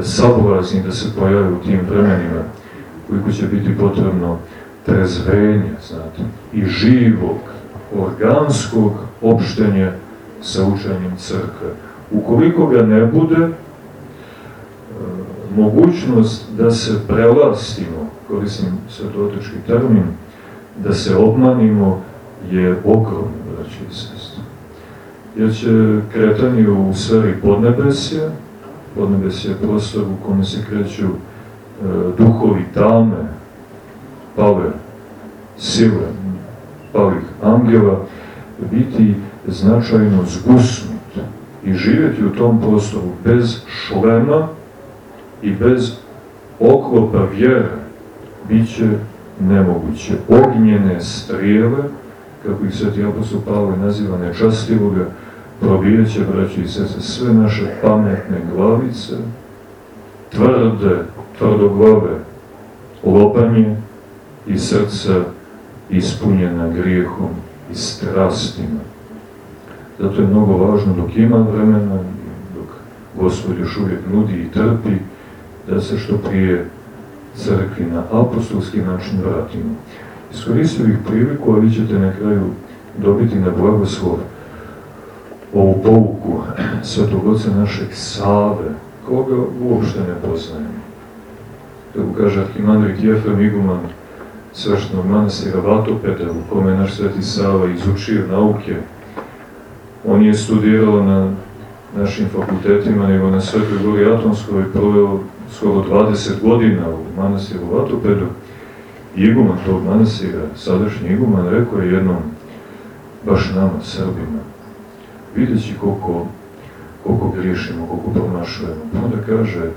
[SPEAKER 2] sabolazni da se pojave u tim vremenima, koliko će biti potrebno trezvenja, znate, i živog, organskog opštenja sa učenjem crkve. Ukoliko ga ne bude, e, mogućnost da se prelastimo, koristim svetotočki termin, da se obmanimo je ogromno, braći i sestri. Jer će kretanje u sferi podnebesja, podnebesja je prostor u kome se kreću e, duhovi tame, pale, sile, palih angela, biti značajno zgusnut i živjeti u tom prostoru bez šlema i bez oklopa vjere, bit će nemoguće. Ognjene strijele, kako ih sveti apostol Pavle naziva nečastivoga, probijat će, braći i sese, sve naše pametne glavice, tvrde, tvrdoglave lopanje i srca ispunjena grijehom i strastima. Zato je mnogo važno dok ima vremena, dok Gospod još uvijek nudi i trpi, da se što prije crkvi na apostolski način vratimo. Iskoristio bih priliku, a vi ćete na kraju dobiti na blagoslov ovu pouku svetog oca našeg Save, koga uopšte ne poznajemo. Kako kaže Arhimandrit Jefrem Iguman sveštenog manastira Vatopeda, u kome je naš sveti Sava izučio nauke, on je studirao na našim fakultetima, nego na Svetoj Gori Atomskoj, proveo skoro 20 godina u manastiru Vatopedu, iguman tog manastira, sadašnji iguman, rekao je jednom, baš nama, Srbima, videći koliko, koliko griješimo, koliko promašujemo. Pa onda kaže,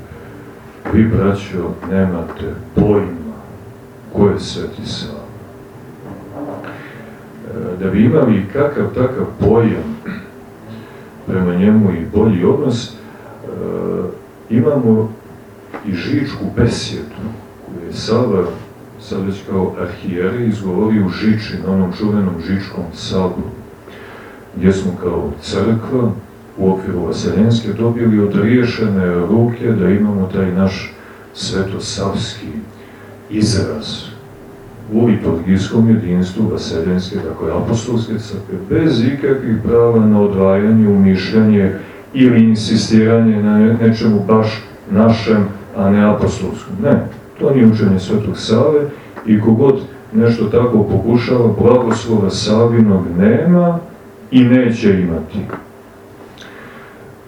[SPEAKER 2] vi, braćo, nemate pojma ko je Sveti Sava. E, da bi imali kakav takav pojam prema njemu i bolji odnos, e, imamo i žičku besjedu koju je Sava sad već kao arhijere izgovorio u Žiči, na onom čuvenom Žičkom saboru, gdje smo kao crkva u okviru Vaseljenske dobili odriješene ruke da imamo taj naš svetosavski izraz. U liturgijskom jedinstvu Vaseljenske, dakle apostolske crkve, bez ikakvih prava na odvajanje, umišljanje ili insistiranje na nečemu baš našem, a ne apostolskom. Ne, to nije učenje Svetog Save i kogod nešto tako pokušava, blagoslova Savinog nema i neće imati.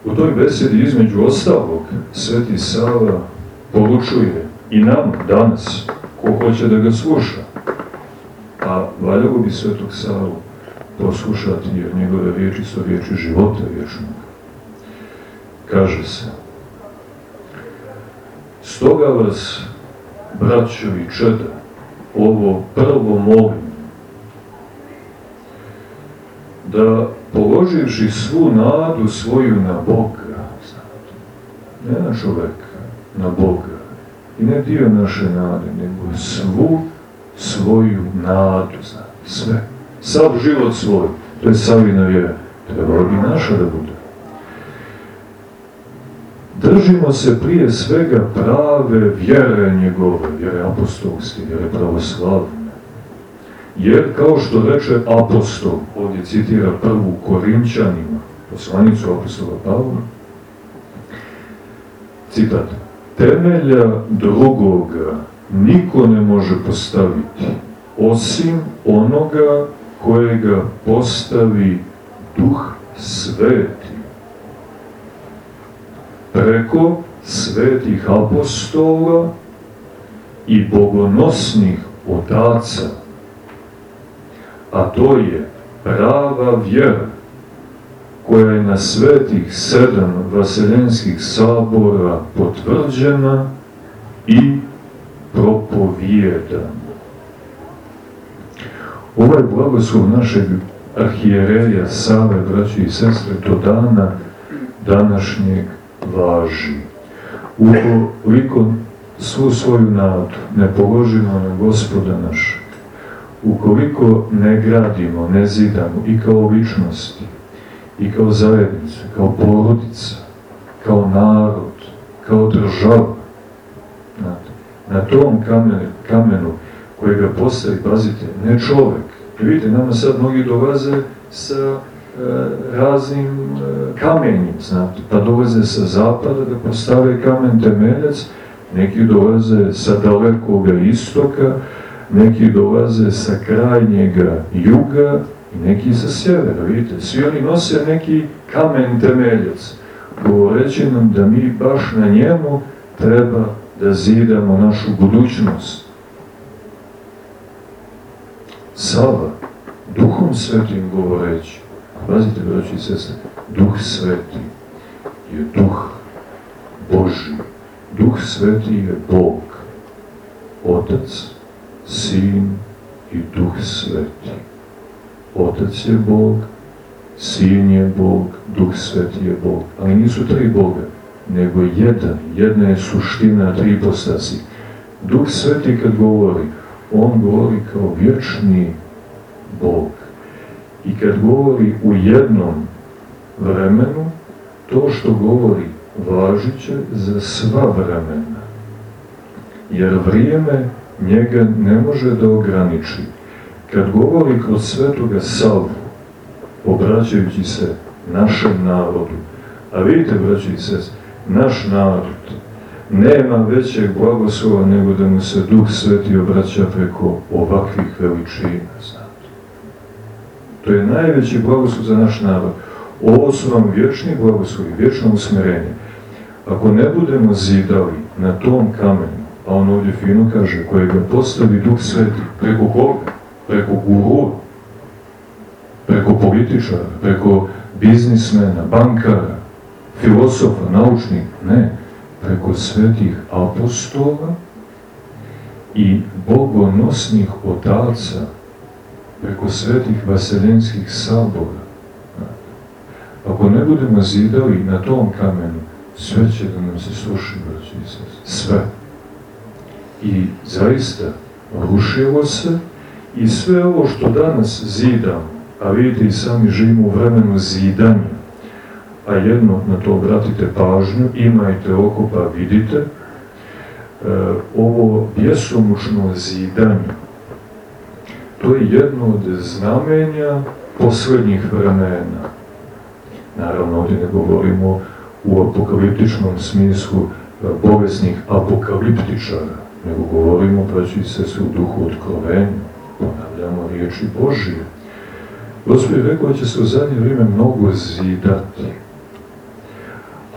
[SPEAKER 2] U toj besedi između ostalog Sveti Sava poručuje i nam danas, ko hoće da ga sluša, a valjalo bi Svetog Savu poslušati, jer njegove riječi su riječi života vječnog. Kaže se, stoga vas, braćo i čeda, ovo prvo molim, da položivši svu nadu svoju na Boga, ne na čoveka, na Boga, i ne dio naše nade, nego svu svoju nadu, sve, sav život svoj, to je savina vjera, trebalo bi naša da bude. Držimo se prije svega prave vjere njegove, vjere apostolske, vjere pravoslavne. Jer, kao što reče apostol, ovdje citira prvu Korinčanima, poslanicu apostola Pavla, citat, temelja drugoga niko ne može postaviti, osim onoga kojega postavi duh sveti. Preko svetih apostola i bogonosnih otaca, a to je prava vjera koja je na svetih sedam vaseljenskih sabora potvrđena i propovijedana. Ovaj blagoslov našeg arhijereja Save, braći i sestre, do dana današnjeg važi. Ukoliko svu svoju nadu ne položimo na gospoda našeg, ukoliko ne gradimo, ne zidamo i kao ličnosti, i kao zajednica, kao porodica, kao narod, kao država, na tom kamenu, kamenu kojega postavi, pazite, ne čovek. Vidite, nama sad mnogi dolaze sa raznim e, kamenjem, znate, pa dolaze sa zapada da postave kamen temeljac, neki dolaze sa dalekoga istoka, neki dolaze sa krajnjega juga i neki sa sjevera, vidite, svi oni nose neki kamen temeljac, govoreći nam da mi baš na njemu treba da zidamo našu budućnost. Sava, duhom svetim govoreći, pazite, braći i sestre, duh sveti je duh Boži. Duh sveti je Bog, Otac, Sin i Duh sveti. Otac je Bog, Sin je Bog, Duh sveti je Bog. Ali nisu tri Boga, nego jedan. Jedna je suština tri postasi. Duh sveti kad govori, on govori kao vječni Bog. I kad govori u jednom vremenu, to što govori važiće za sva vremena. Jer vrijeme njega ne može da ograniči. Kad govori kroz svetoga Savu, obraćajući se našem narodu, a vidite, braći i sest, naš narod nema većeg blagoslova nego da mu se Duh Sveti obraća preko ovakvih veličina. To je najveći blagoslov za naš narod. Ovo su nam vječni blagoslovi, vječno usmerenje. Ako ne budemo zidali na tom kamenu, a on ovdje fino kaže, koje ga postavi Duh Sveti, preko koga? Preko guru, preko političara, preko biznismena, bankara, filosofa, naučnika, ne, preko svetih apostola i bogonosnih otaca, preko svetih vaseljenskih sabora. Ako ne budemo zidali na tom kamenu, sve će da nam se sluši, braći i sve. I zaista, rušilo se i sve ovo što danas zidamo, a vidite i sami živimo u vremenu zidanja, a jedno na to obratite pažnju, imajte oko pa vidite, e, ovo bjesomučno zidanje, to je jedno od znamenja poslednjih vremena. Naravno, ovdje ne govorimo u apokaliptičnom smislu e, bolesnih apokaliptičara, nego govorimo, praći se se u duhu otkrovenja, ponavljamo riječi Božije. Gospodin rekao da će se u zadnje vrijeme mnogo zidati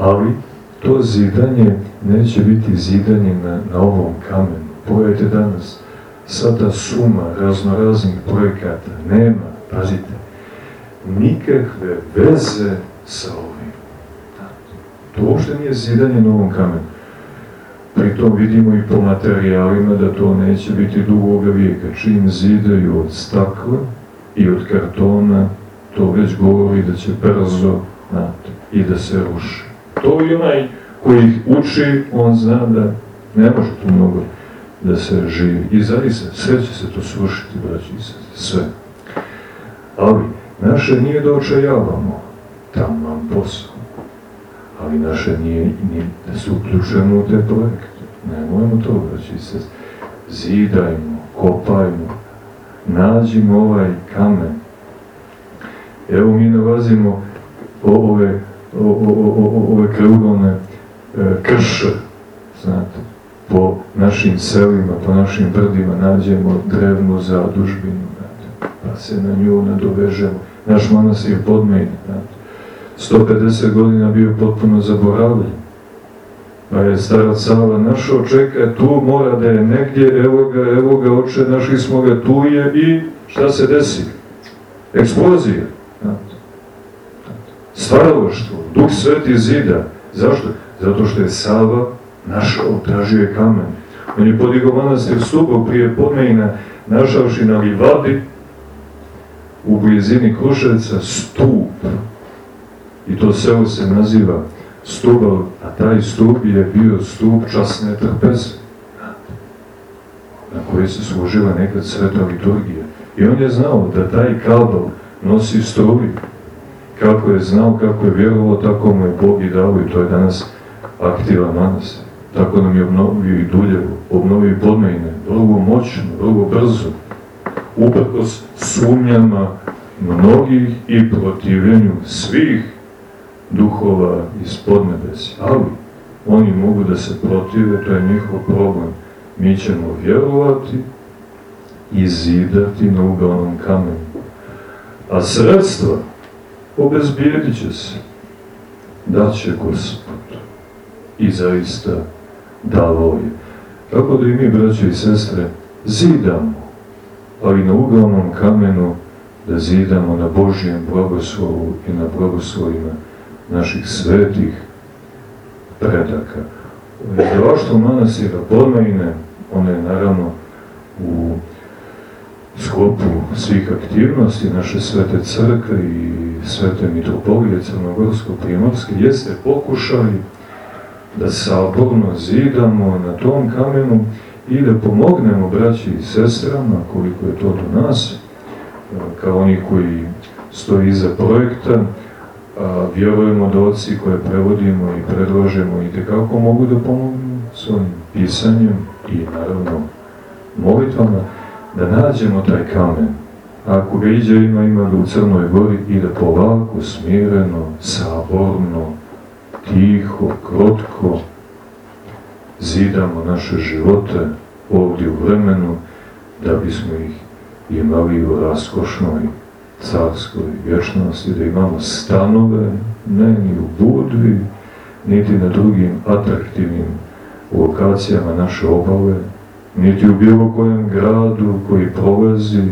[SPEAKER 2] ali to zidanje neće biti zidanje na, na ovom kamenu. Pogledajte danas, sada suma raznoraznih projekata nema, pazite, nikakve veze sa ovim. To uopšte nije zidanje novom kamenu. Pritom vidimo i po materijalima da to neće biti dugog vijeka. Čim zidaju od stakla i od kartona, to već govori da će brzo znate, i da se ruši. To i onaj koji ih uči, on zna da ne može tu mnogo da se živi. I zaista, sve će se to srušiti, braći i sve. Ali, naše nije da očajavamo, tam vam posao. Ali naše nije ni da se uključujemo u te projekte. Nemojmo to, braći i sest. Zidajmo, kopajmo, nađimo ovaj kamen. Evo mi nalazimo ove, o, o, o, ove krugone e, krše, znate, po našim selima, po našim brdima nađemo drevnu zadužbinu, znate, pa se na nju nadovežemo. Naš manastir podmejni, znate, 150 godina bio potpuno zaboravljen. Pa je starac Sava našao, čeka, tu mora da je negdje, evo ga, evo ga, oče, našli smo ga, tu je i šta se desi? Eksplozija. Stvaraloštvo, Duh Sveti zida. Zašto? Zato što je Sava našao, tražio je kamen. On je podigao manastir stupao prije podmejna, našavši na livadi u blizini Kruševca stup. I to selo se naziva Stubal, a taj stup je bio stup časne trpeze, na koje se služila nekad sveta liturgija. I on je znao da taj kabel nosi struju. Kako je znao, kako je vjerovao, tako mu je Bog i dao i to je danas aktivan manastir. Tako nam je obnovio i Duljevo, obnovio i Podmejne, vrlo moćno, vrlo brzo, uprkos sumnjama mnogih i protivljenju svih duhova iz podnebesi. Ali oni mogu da se protive, to je njihov problem. Mi ćemo vjerovati i zidati na ugalnom kamenu. A sredstva obezbijedit će se. Daće Gospod. I zaista davo je. Tako da i mi, braće i sestre, zidamo, ali na ugalnom kamenu da zidamo na Božijem blagoslovu i na blagoslovima naših svetih predaka. Izdavaštvo manasira Podmejne, one je naravno u sklopu svih aktivnosti naše svete crkve i svete mitropolije Crnogorsko-Primorske, jeste pokušaj da saborno zidamo na tom kamenu i da pomognemo braći i sestrama, koliko je to do nas, kao oni koji stoji iza projekta, a, vjerujemo da oci koje prevodimo i predlažemo i tekako mogu da pomognu svojim pisanjem i naravno molitvama da nađemo taj kamen. Ako ga iđe ima, ima ga u Crnoj gori i da polako, smireno, saborno, tiho, krotko zidamo naše živote ovdje u vremenu da bismo ih imali u raskošnoj carskoj vječnosti, da imamo stanove, ne ni u Budvi, niti na drugim atraktivnim lokacijama naše obale, niti u bilo kojem gradu koji prolazi,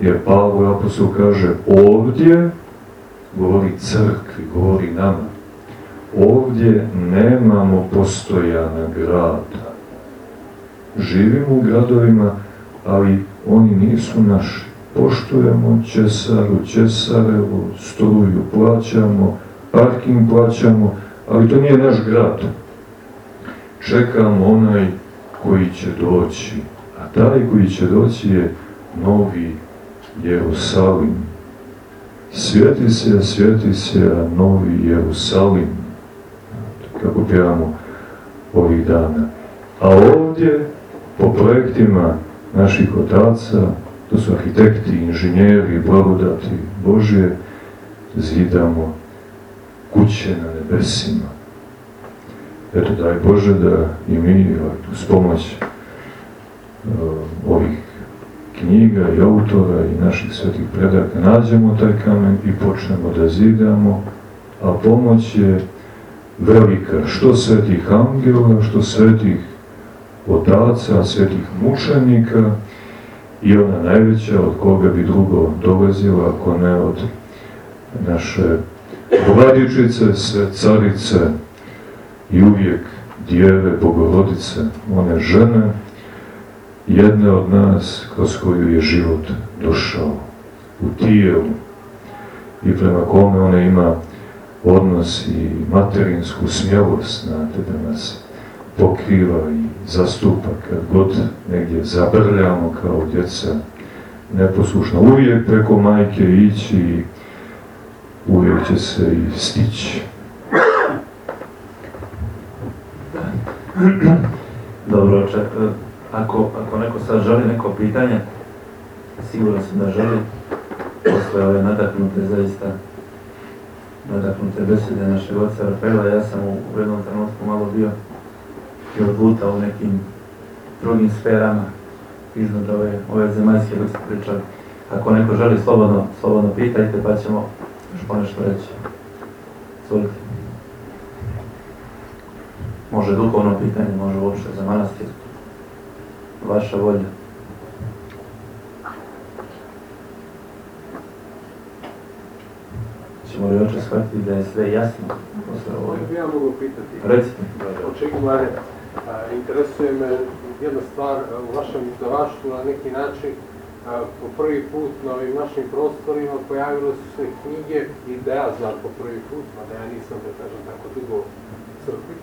[SPEAKER 2] jer Pavlo apostol kaže ovdje, govori crkvi, govori nama, ovdje nemamo postojana grada. Živimo u gradovima, ali oni nisu naši poštujemo Česaru, Česarevu, struju plaćamo, parking plaćamo, ali to nije naš grad. Čekamo onaj koji će doći, a taj koji će doći je novi Jerusalim. Svijeti se, svijeti se, novi Jerusalim, kako pjevamo ovih dana. A ovdje, po projektima naših otaca, to su arhitekti, inženjeri, blagodati Božje, zidamo kuće na nebesima. Eto, daj Bože da i mi s pomoć uh, ovih knjiga i autora i naših svetih predaka nađemo taj kamen i počnemo da zidamo, a pomoć je velika, što svetih angela, što svetih otaca, svetih mučenika, i ona najveća od koga bi drugo dolazila ako ne od
[SPEAKER 3] naše vladičice, sve carice i uvijek djeve, bogorodice, one žene, jedne od nas kroz koju je život došao u tijelu i prema kome ona ima odnos i materinsku smjelost, znate, da nas pokriva i zastupa kad god negdje zabrljamo kao djeca neposlušno. Uvijek preko majke ići i uvijek će se i stići.
[SPEAKER 1] Dobro, oče, e, ako, ako neko sad želi neko pitanje, siguran sam da želi, posle ove nadahnute, zaista nadahnute besede našeg oca Rafaela, ja sam u jednom trenutku malo bio i odlutao u nekim drugim sferama iznad ove, ove zemaljske dok ste pričali. Ako neko želi slobodno, slobodno pitajte pa ćemo još ponešto reći. Izvolite. Može duhovno pitanje, može uopšte za manastir. Vaša volja. Ćemo oče shvatiti da je sve jasno posle ovoga?
[SPEAKER 4] Ja mogu pitati.
[SPEAKER 1] Recite.
[SPEAKER 4] Očekivane, interesuje me jedna stvar u vašem izdavaštvu na neki način po prvi put na ovim našim prostorima pojavile su se knjige i da ja znam po prvi put, mada ja nisam da kažem tako dugo crkvi,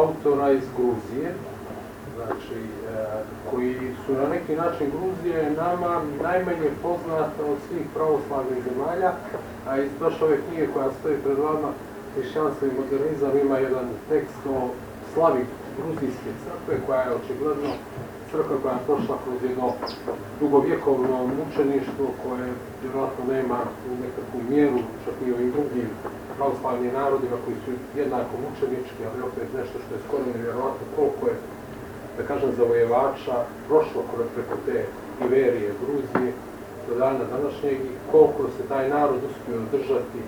[SPEAKER 4] autora iz Gruzije, znači a, koji su na neki način Gruzija je nama najmanje poznata od svih pravoslavnih zemalja, a iz baš ove knjige koja stoji pred vama, Hrišćanstvo i modernizam ima jedan tekst o slavi gruzijske crkve koja je očigledno crkva koja je prošla kroz jedno dugovjekovno mučeništvo koje vjerojatno nema u nekakvu mjeru čak i ovim drugim pravoslavnim narodima koji su jednako mučenički, ali opet nešto što je skoro nevjerojatno koliko je, da kažem, zavojevača prošlo preko te Iverije, Gruzije do dana današnjeg i koliko se taj narod uspio održati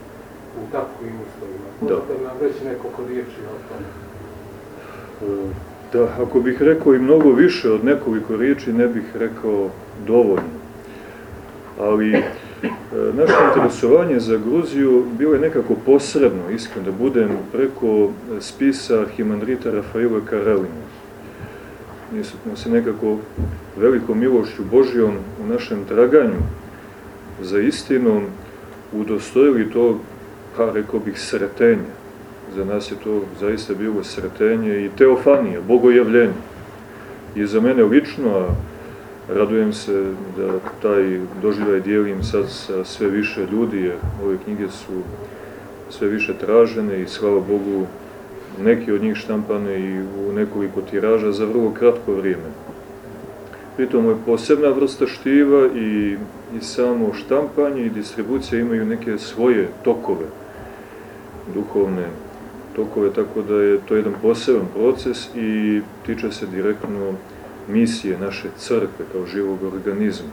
[SPEAKER 4] u takvim uslovima. Možete li nam reći nekoliko riječi o tome?
[SPEAKER 2] Da, ako bih rekao i mnogo više od nekoliko riječi, ne bih rekao dovoljno. Ali e, naše interesovanje za Gruziju bilo je nekako posredno, iskreno da budem, preko spisa Arhimandrita Rafaila Karelina. Mi smo se nekako velikom milošću Božijom u našem traganju za istinom udostojili to, pa rekao bih, sretenje za nas je to zaista bilo sretenje i teofanija, bogojavljenje. I za mene lično, a radujem se da taj doživljaj dijelim sad sa sve više ljudi, jer ove knjige su sve više tražene i slava Bogu neki od njih štampane i u nekoliko tiraža za vrlo kratko vrijeme. Pritom je posebna vrsta štiva i, i samo štampanje i distribucija imaju neke svoje tokove duhovne tokove, tako da je to jedan poseban proces i tiče se direktno misije naše crkve kao živog organizma.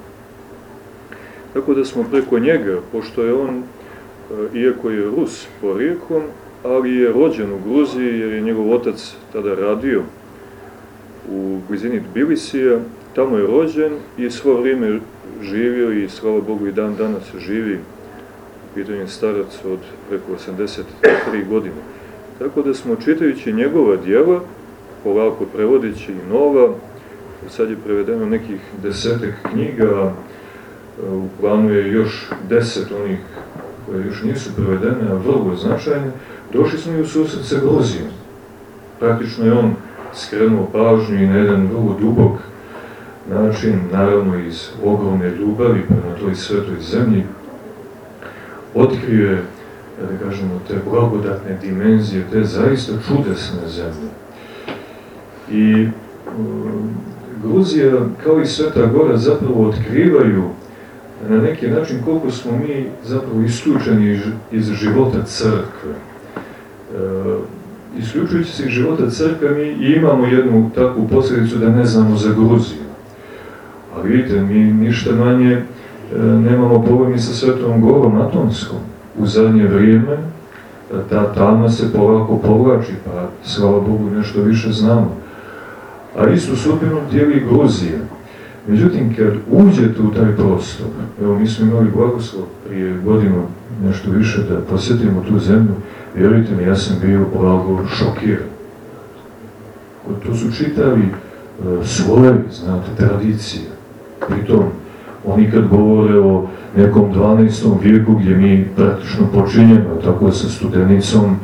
[SPEAKER 2] Tako da smo preko njega, pošto je on, e, iako je Rus porijeklom, ali je rođen u Gruziji jer je njegov otac tada radio u blizini Tbilisija, tamo je rođen i svo vrijeme živio i slava Bogu i dan danas živi. U pitanju starac od preko 83 godine. Tako da smo čitajući njegova djela, polako prevodići i nova, sad je prevedeno nekih desetek knjiga, u planu je još deset onih koje još nisu prevedene, a vrlo značajne, došli smo i u susret sa Grozijom. Praktično je on skrenuo pažnju i na jedan vrlo dubok način, naravno iz ogromne ljubavi prema toj svetoj zemlji, otkrio je da kažemo, te blagodatne dimenzije, te zaista čudesne zemlje. I um, Gruzija, kao i Sveta Gora, zapravo otkrivaju na neki način koliko smo mi zapravo isključeni iz života crkve. E, isključujući se iz života crkve, mi imamo jednu takvu posljedicu da ne znamo za Gruziju. Ali vidite, mi ništa manje e, nemamo problemi sa Svetom Gorom Atonskom u zadnje vrijeme ta tama se polako povlači, pa slava Bogu nešto više znamo. A istu sudbinu dijeli Gruzija. Međutim, kad uđete u taj prostor, evo mi smo imali blagoslov prije godinu nešto više da posjetimo tu zemlju, vjerujte mi, ja sam bio blago šokiran. To su čitavi uh, slojevi, znate, tradicije. Pritom, oni kad govore o nekom 12. vijeku gdje mi praktično počinjemo tako sa studenicom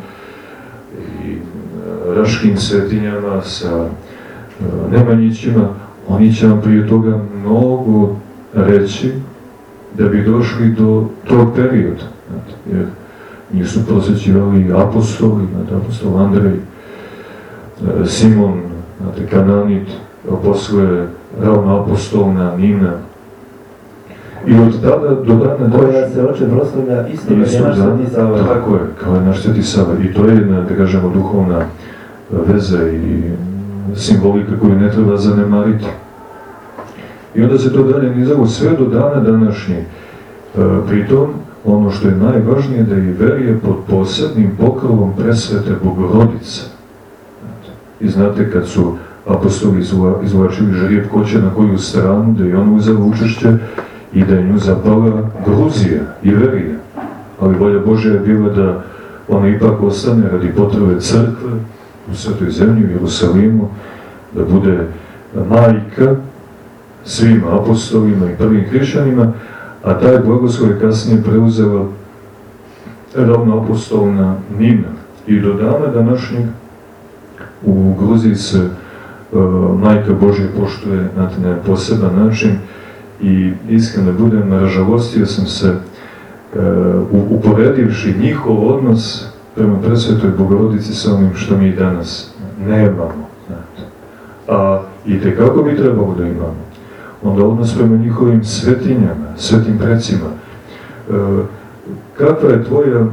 [SPEAKER 2] i uh, raškim svetinjama, sa uh, Nemanjićima, oni će vam prije toga mnogo reći da bi došli do tog perioda. Jer njih su prosjećivali apostoli, znate, apostol Andrej, Simon, znate, Kananit, posle ravno apostolna Nina. I od tada do dana
[SPEAKER 1] Koja se oče proslavlja isto kao
[SPEAKER 2] Isto,
[SPEAKER 1] naš
[SPEAKER 2] da.
[SPEAKER 1] Sveti Sava.
[SPEAKER 2] Tako je, kao je naš Sveti Sava. I to je jedna, da kažemo, duhovna veza i simbolika koju ne treba zanemariti. I onda se to dalje nizalo sve do dana današnjeg. E, pritom, ono što je najvažnije da i verije pod posebnim pokrovom presvete Bogorodice. I znate kad su apostoli izvla, izvlačili žrijeb ko će na koju stranu, da je on uzela učešće i da je nju zapala Gruzija i verije. Ali volja Božja je bila da ona ipak ostane radi potrebe crkve u svetoj zemlji, u Jerusalimu, da bude majka svim apostolima i prvim hrišćanima, a taj blagoslov je kasnije preuzela ravno apostolna Nina. I do dana današnjeg u Gruziji se uh, Majka Božja poštuje na jedan poseban način i iskreno da budem, ražalostio sam se uh, uporedivši njihov odnos prema presvetoj Bogorodici sa onim što mi danas nemamo. Znate. A i tekako bi trebalo da imamo onda odnos prema njihovim svetinjama, svetim precima. E, kakva je tvoja e,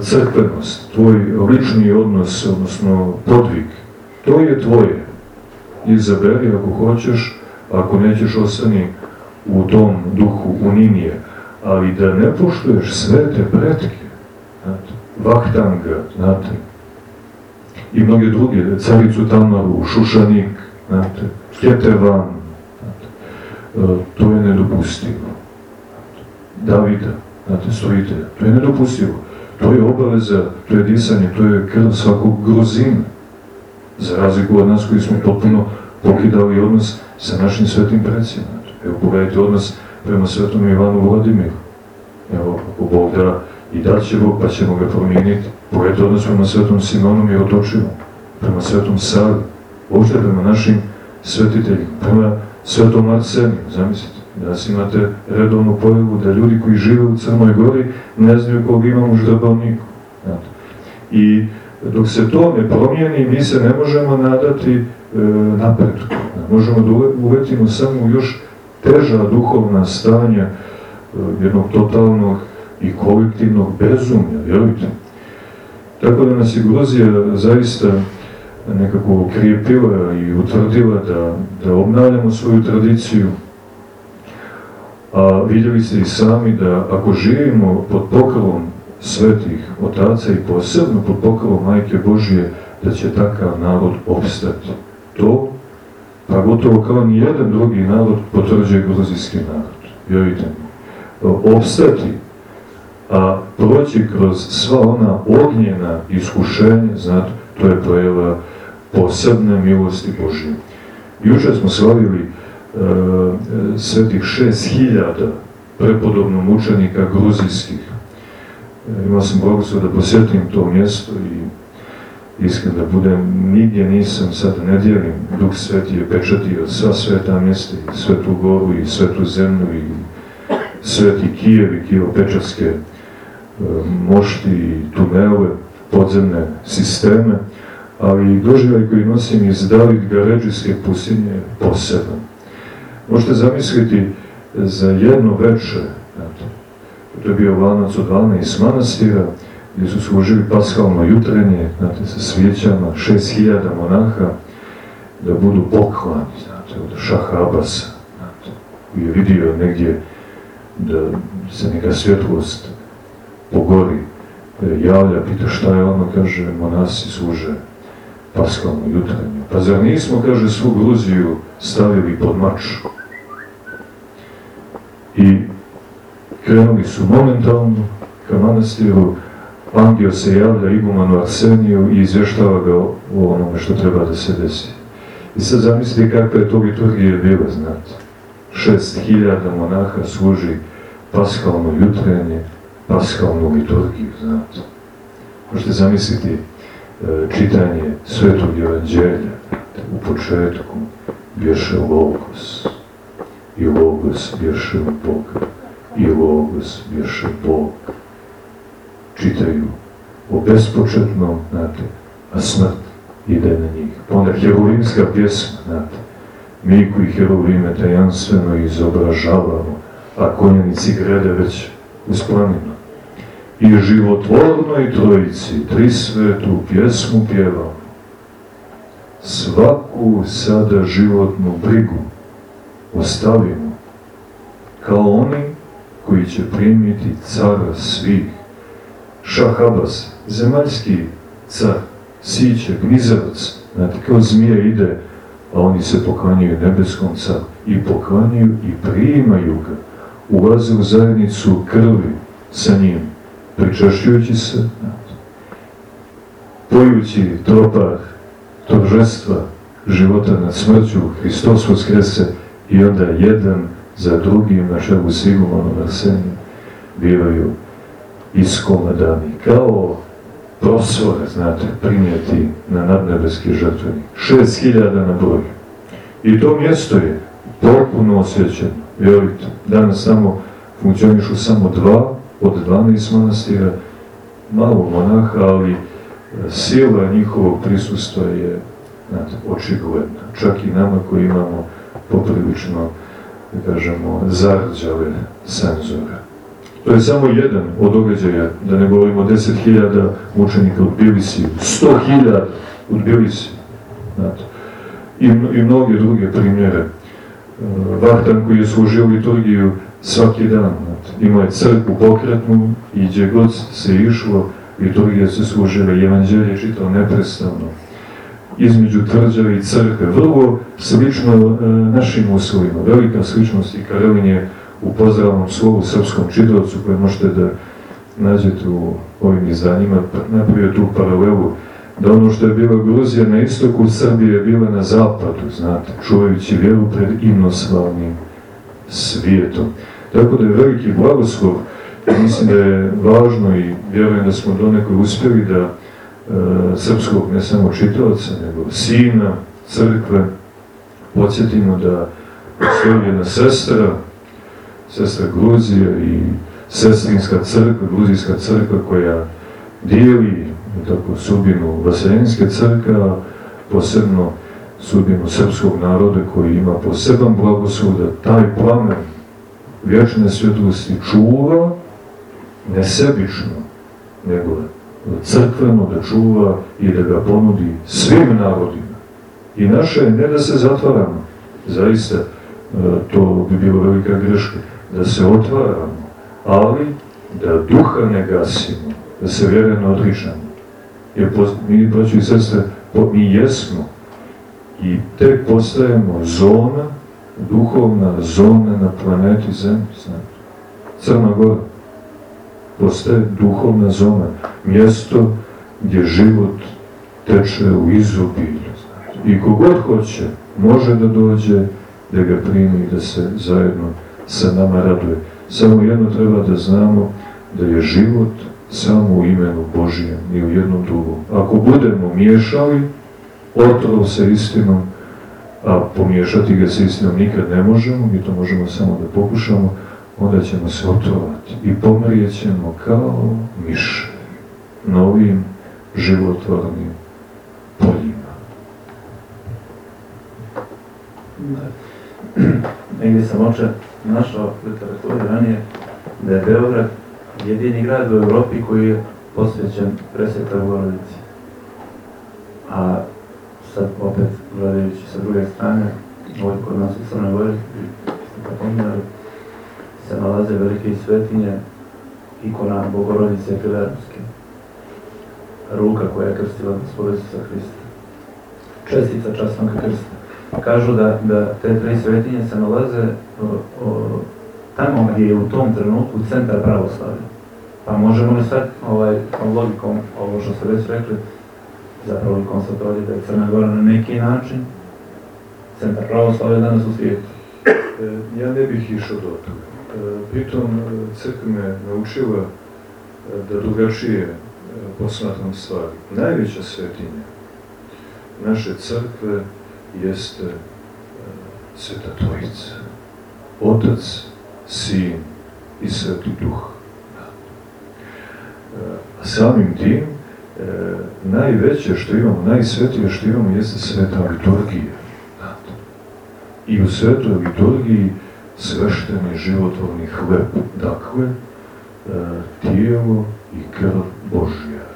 [SPEAKER 2] crkvenost, tvoj lični odnos, odnosno podvig? To je tvoje. Izaberi ako hoćeš, ako nećeš ostani u tom duhu uninije. Ali da ne poštuješ svete pretke, znate, Vahtanga, znate, i mnoge druge, caricu Tamaru, Šušanik, znate, Ketevan, to je nedopustivo. Davida, znate, stojitelja, to je nedopustivo. To je obaveza, to je disanje, to je krv svakog grozina. Za razliku od nas koji smo potpuno pokidali odnos sa našim svetim predsima. Evo, pogledajte odnos prema svetom Ivanu Vladimiru. Evo, ako Bog da, i da će Bog, pa ćemo ga promijeniti. Pogledajte odnos prema svetom Simonom i Otočivom, prema svetom Savi, uopšte prema našim svetiteljima, prema svetom Arseniju, zamislite. Danas imate redovnu pojavu da ljudi koji žive u Crnoj Gori ne znaju kog imamo u ždrbalniku. I dok se to ne promijeni, mi se ne možemo nadati e, napretku. Možemo da uvetimo samo još teža duhovna stanja e, jednog totalnog i kolektivnog bezumlja, vjerujte. Tako da nas je Gruzija zaista nekako ukrijepila i utvrdila da, da obnavljamo svoju tradiciju. A vidjeli ste i sami da ako živimo pod pokrovom svetih otaca i posebno pod pokrovom Majke Božije, da će takav narod opstati. To, pa gotovo kao ni jedan drugi narod, potvrđuje gruzijski narod. Vjerujte mi. Opstati, a proći kroz sva ona ognjena iskušenja, znate, to je projeva posebne milosti Božje. Juče smo slavili e, svetih šest hiljada prepodobno mučenika gruzijskih. E, imao sam blagoslov da posjetim to mjesto i iskren da budem, nigdje nisam, sad ne dijelim, Duh Sveti je pečatio sva sveta mjesta, i svetu goru i svetu zemlju i sveti Kijev i Kijevo-Pečarske e, mošti i tunele, podzemne sisteme, ali doživljaj koji nosim iz David Gaređijske pustinje je. Možete zamisliti za jedno veče, znate, to je bio lanac od 12 manastira, gdje su služili paskalno jutrenje, znate, sa svijećama, 6000 monaha, da budu poklani, znate, od šaha Abasa, znate, koji je vidio negdje da se neka svjetlost po gori javlja, pita šta je ono, kaže, monasi služe paskalno jutarnje. Pa zar nismo, kaže, svu Gruziju stavili pod mač? I krenuli su momentalno ka manastiru, Angio se javlja igumanu Arseniju i izvještava ga o onome što treba da se desi. I sad zamislite kakva je to liturgija bila, znate. Šest hiljada monaha služi paskalno jutrenje, paskalnu liturgiju, znate. Možete zamisliti čitanje svetog evanđelja u početku bješe Logos i Logos bješe Boga i Logos bješe Bog čitaju o bespočetnom, znate, a smrt ide na njih. Onda heroinska pjesma, znate, mi koji heroine tajanstveno izobražavamo, a konjanici grede već uz planinu. I životvornoj trojici tri svetu pjesmu pjevamo. Svaku sada životnu brigu ostavimo kao oni koji će primiti cara svih. Šah Abbas, zemaljski car, siće, gvizavac, znate, kao zmija ide, a oni se poklanjaju nebeskom caru i poklanjaju i primaju ga, ulaze u zajednicu krvi sa njim, pričašćujući se, znate, pojući tropar toržestva života nad smrću, Hristos vaskrese i onda jedan za drugim na čelu Sigumonu Arseniju bivaju iskomedani, kao prosvore, znate, primjeti na nadnebeski žrtveni. Šest hiljada na broj. I to mjesto je potpuno osjećeno. Vjerujte, danas samo funkcionišu samo dva od 12 manastira, malo monaha, ali sila njihovog prisustva je znate, očigledna. Čak i nama koji imamo poprilično, da kažemo, zarđale senzore. To je samo jedan od događaja, da ne govorimo 10.000 učenika u Tbilisiju, 100.000 u Tbilisiju. Znate. I, I mnoge druge primjere. Vartan koji je služio liturgiju svaki dan. Imao je crkvu pokretnu i gdje god se išlo, liturgija se služila, evanđelje čitao neprestavno. Između tvrđave i crkve, vrlo slično e, našim uslovima, velika sličnost i Karelin je u pozdravnom slovu srpskom čitavcu koje možete da nađete u ovim izdanjima, napravio tu paralelu da ono što je bila Gruzija na istoku, Srbije je bila na zapadu, znate, čuvajući vjeru pred inoslavnim svijetom. Tako da je veliki blagoslov, mislim da je važno i vjerujem da smo donekle uspjeli da e, srpskog ne samo čitavca, nego sina, crkve, podsjetimo da postoji jedna sestra, sestra Gruzija i sestrinska crkva, gruzijska crkva koja dijeli tako sudbinu Vaseljenske crkve, posebno sudbinu srpskog naroda koji ima poseban blagoslov da taj plamen vječne svjetlosti čuva ne sebično, nego crkveno da čuva i da ga ponudi svim narodima. I naše je ne da se zatvaramo, zaista e, to bi bilo velika greška, da se otvaramo, ali da duha ne gasimo, da se vjere ne odričamo. Jer mi, braći i sestre, mi jesmo i tek postajemo zona, duhovna zona na planeti Zemlji, znate. Crna Gora postaje duhovna zona, mjesto gdje život teče u izobilju. I kogod hoće, može da dođe, da ga primi i da se zajedno sa nama raduje. Samo jedno treba da znamo da je život samo u imenu Božijem, ni u jednom drugom. Ako budemo miješali otrov sa istinom, a pomiješati ga sa istinom nikad ne možemo, mi to možemo samo da pokušamo, onda ćemo se otrovati i pomrijet ćemo kao miš novim životvornim poljima. [CLEARS THROAT]
[SPEAKER 1] Negdje sam oče našao literaturi ranije da je Beograd jedini grad u Europi koji je posvećen presvetoj Bogorodici. A sad opet gledajući sa druge strane, ovdje kod nas u Crnoj Gori, ste pominjali, se nalaze velike svetinje, ikona Bogorodice Filerovske, ruka koja je krstila gospoda Isusa Hrista, čestica časnog krsta. Kažu da, da te tri svetinje se nalaze o, o, tamo gdje je u tom trenutku centar pravoslavlja. Pa možemo li sad ovaj, logikom, ovo što ste već rekli, zapravo konstatovati da je Crna Gora na neki način centar pravoslavlja danas u svijetu.
[SPEAKER 2] E, Ja ne bih išao do toga. E, Pritom e, crkva me naučila da drugačije posmatram stvari. Najveća svetinja naše crkve jeste Sveta Trojica. Otac, Sin i Sveti Duh. A samim tim, e, najveće što imamo, najsvetije što imamo jeste sveta liturgija. I u svetoj liturgiji svešteni životvorni hleb, dakle, e, tijelo i krv Božja.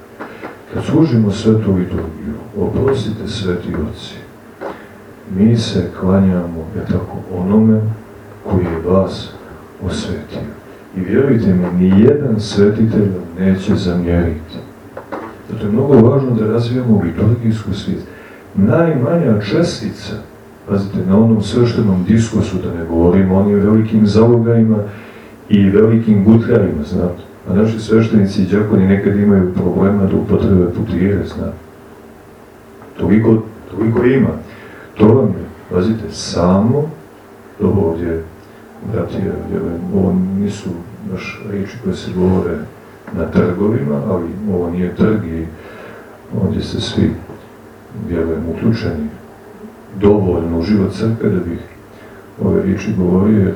[SPEAKER 2] Kad služimo svetu liturgiju, oprostite sveti oci, mi se klanjamo, je tako, onome koji je vas osvetio. I vjerujte mi, ni jedan svetitelj neće zamjeriti. Zato je mnogo važno da razvijamo liturgijsku svijest. Najmanja čestica, pazite, na onom sveštenom diskusu, da ne govorimo onim velikim zalogajima i velikim gutrarima, znate. A naši sveštenici i džakoni nekad imaju problema da upotrebe putire, znate. Toliko, toliko ima. To vam je, pazite, samo, ovo ovdje, bratije, ovo nisu baš riječi koje se govore na trgovima, ali ovo nije trg i ovdje se svi, vjerujem, uključeni dovoljno u život crkve da bih ove riječi govorio, jer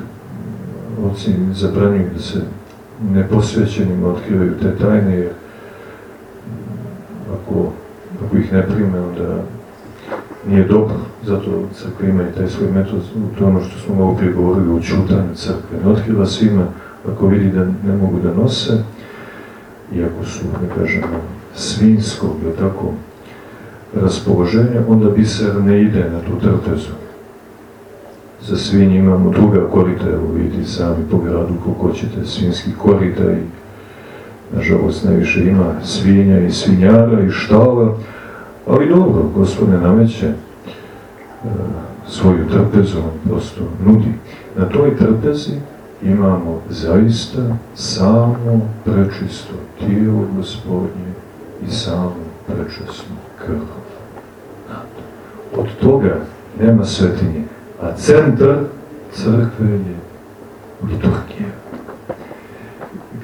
[SPEAKER 2] oci zabranjuju da se neposvećenima otkrivaju te tajne, jer ako, ako ih ne prime, onda nije dobro. Zato crkva ima i taj svoj metod, to ono što smo malo prije govorili čutanju crkve. Ne otkriva svima ako vidi da ne mogu da nose, iako su, da kažemo, svinskog, ili tako, raspoloženja, onda biser ne ide na tu trpezu. Za svinje imamo druga korita, evo vidite sami po gradu koliko ćete svinskih korita i nažalost najviše ima svinja i svinjara i štala, ali dobro, gospod ne nameće e, svoju trpezu, on prosto nudi. Na toj trpezi imamo zaista samo prečisto tijelo gospodnje i samo prečasnu krv. Od toga nema svetinje, a centar crkve je liturgija.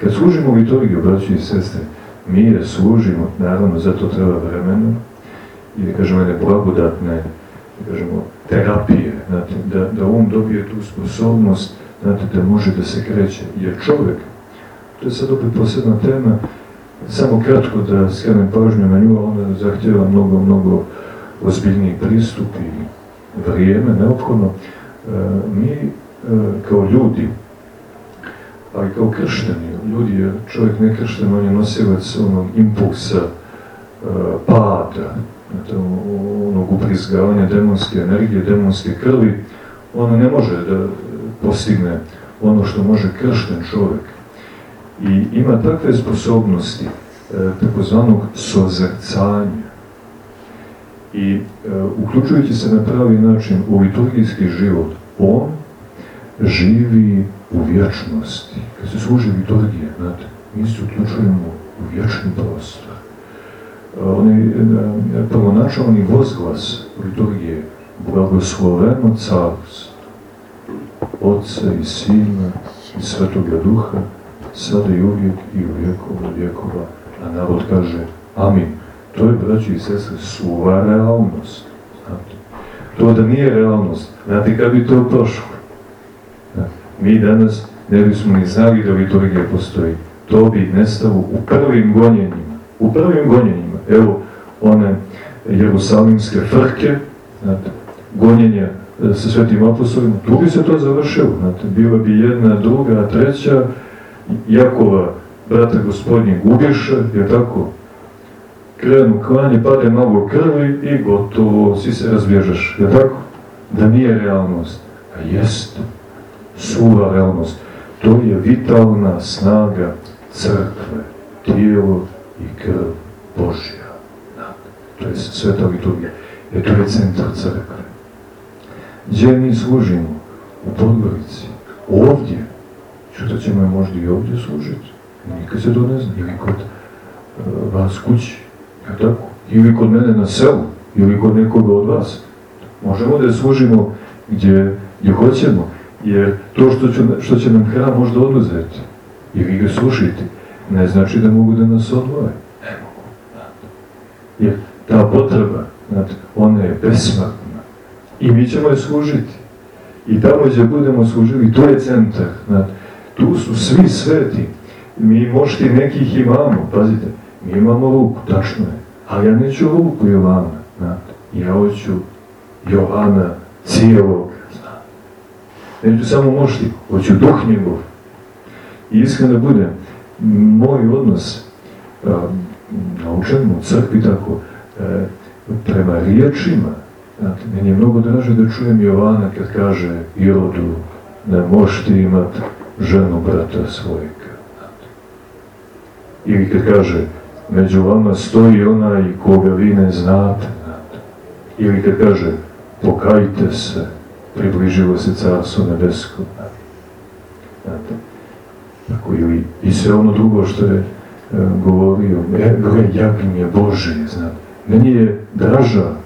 [SPEAKER 2] Kad služimo liturgiju, braći i sestre, mi je služimo, naravno zato treba vremena, i da kažemo jedne blagodatne, da kažemo, terapije, znate, da, da on dobije tu sposobnost, znate, da može da se kreće. Jer čovjek, to je sad opet posebna tema, samo kratko da skrenem pažnju na nju, ona zahtjeva mnogo, mnogo ozbiljniji pristup i vrijeme neophodno. E, mi e, kao ljudi, ali kao kršteni, ljudi, jer čovjek ne kršten, on je nosilac onog impulsa e, pada, onog uprizgavanja demonske energije, demonske krvi, on ne može da postigne ono što može kršten čovjek. I ima takve sposobnosti, takozvanog sozrcanja. I e, uključujući se na pravi način u liturgijski život, on živi u vječnosti. Kad se služi liturgije, znate, mi se uključujemo u vječni prostor. Onaj e, prvonačalni vozglas liturgije, blagosloveno carstvo, Otca i Sina i Svetoga Duha, sada i uvijek i u vjekova vjekova. A narod kaže Amin. To je, braći i sestre, suva realnost. Znate. To da nije realnost, znate kad bi to prošlo? Mi danas ne bismo ni znali da liturgija postoji. To bi nestalo u prvim gonjenjima. U prvim gonjenjima. Evo, one jerusalimske frke, znate, gonjenja sa svetim apostolima, tu bi se to završilo. Znate. Bila bi jedna, druga, treća, Jakova, brata gospodnjeg ubiše, je tako, krenu klanje, pade malo krvi i gotovo, svi se razbježeš, je tako? Da nije realnost, a jest suva realnost. To je vitalna snaga crkve, tijelo i krv Božja. To je sveta liturgija. E to je centar crkve. Gdje mi služimo? U Podgorici. Ovdje. sutra ćemo je možda i ovdje služiti. Nikad se to ne zna. Ili kod e, vas kući, je tako? Ili kod mene na selu, ili kod nekoga od vas. Možemo da je služimo gdje, gdje hoćemo, jer to što će, što će nam hram možda oduzeti, ili ga slušiti, ne znači da mogu da nas odvoje. Ne mogu. Jer ta potreba, znate, ona je besmrtna. I mi ćemo je služiti. I tamo gdje budemo služili, to je centar. Tu su svi sveti. Mi možda nekih imamo, pazite, mi imamo ruku, tačno je. Ali ja neću ruku Jovana, znate. Ja hoću Jovana cijelog, znate. Neću samo mošti, hoću duh njegov. I iskreno da budem, moj odnos a, naučen u crkvi tako, e, prema riječima, znate, meni je mnogo draže da čujem Jovana kad kaže Irodu, ne možete imat ženu brata svojega. znate. Ili kad kaže, među vama stoji onaj koga vi ne znate. znate. Ili kad kaže, pokajte se, približilo se carstvo nebesko. znate. Tako ili i sve ono drugo što je e, govorio, e, gle, jagnje Božije, znate. Meni je draža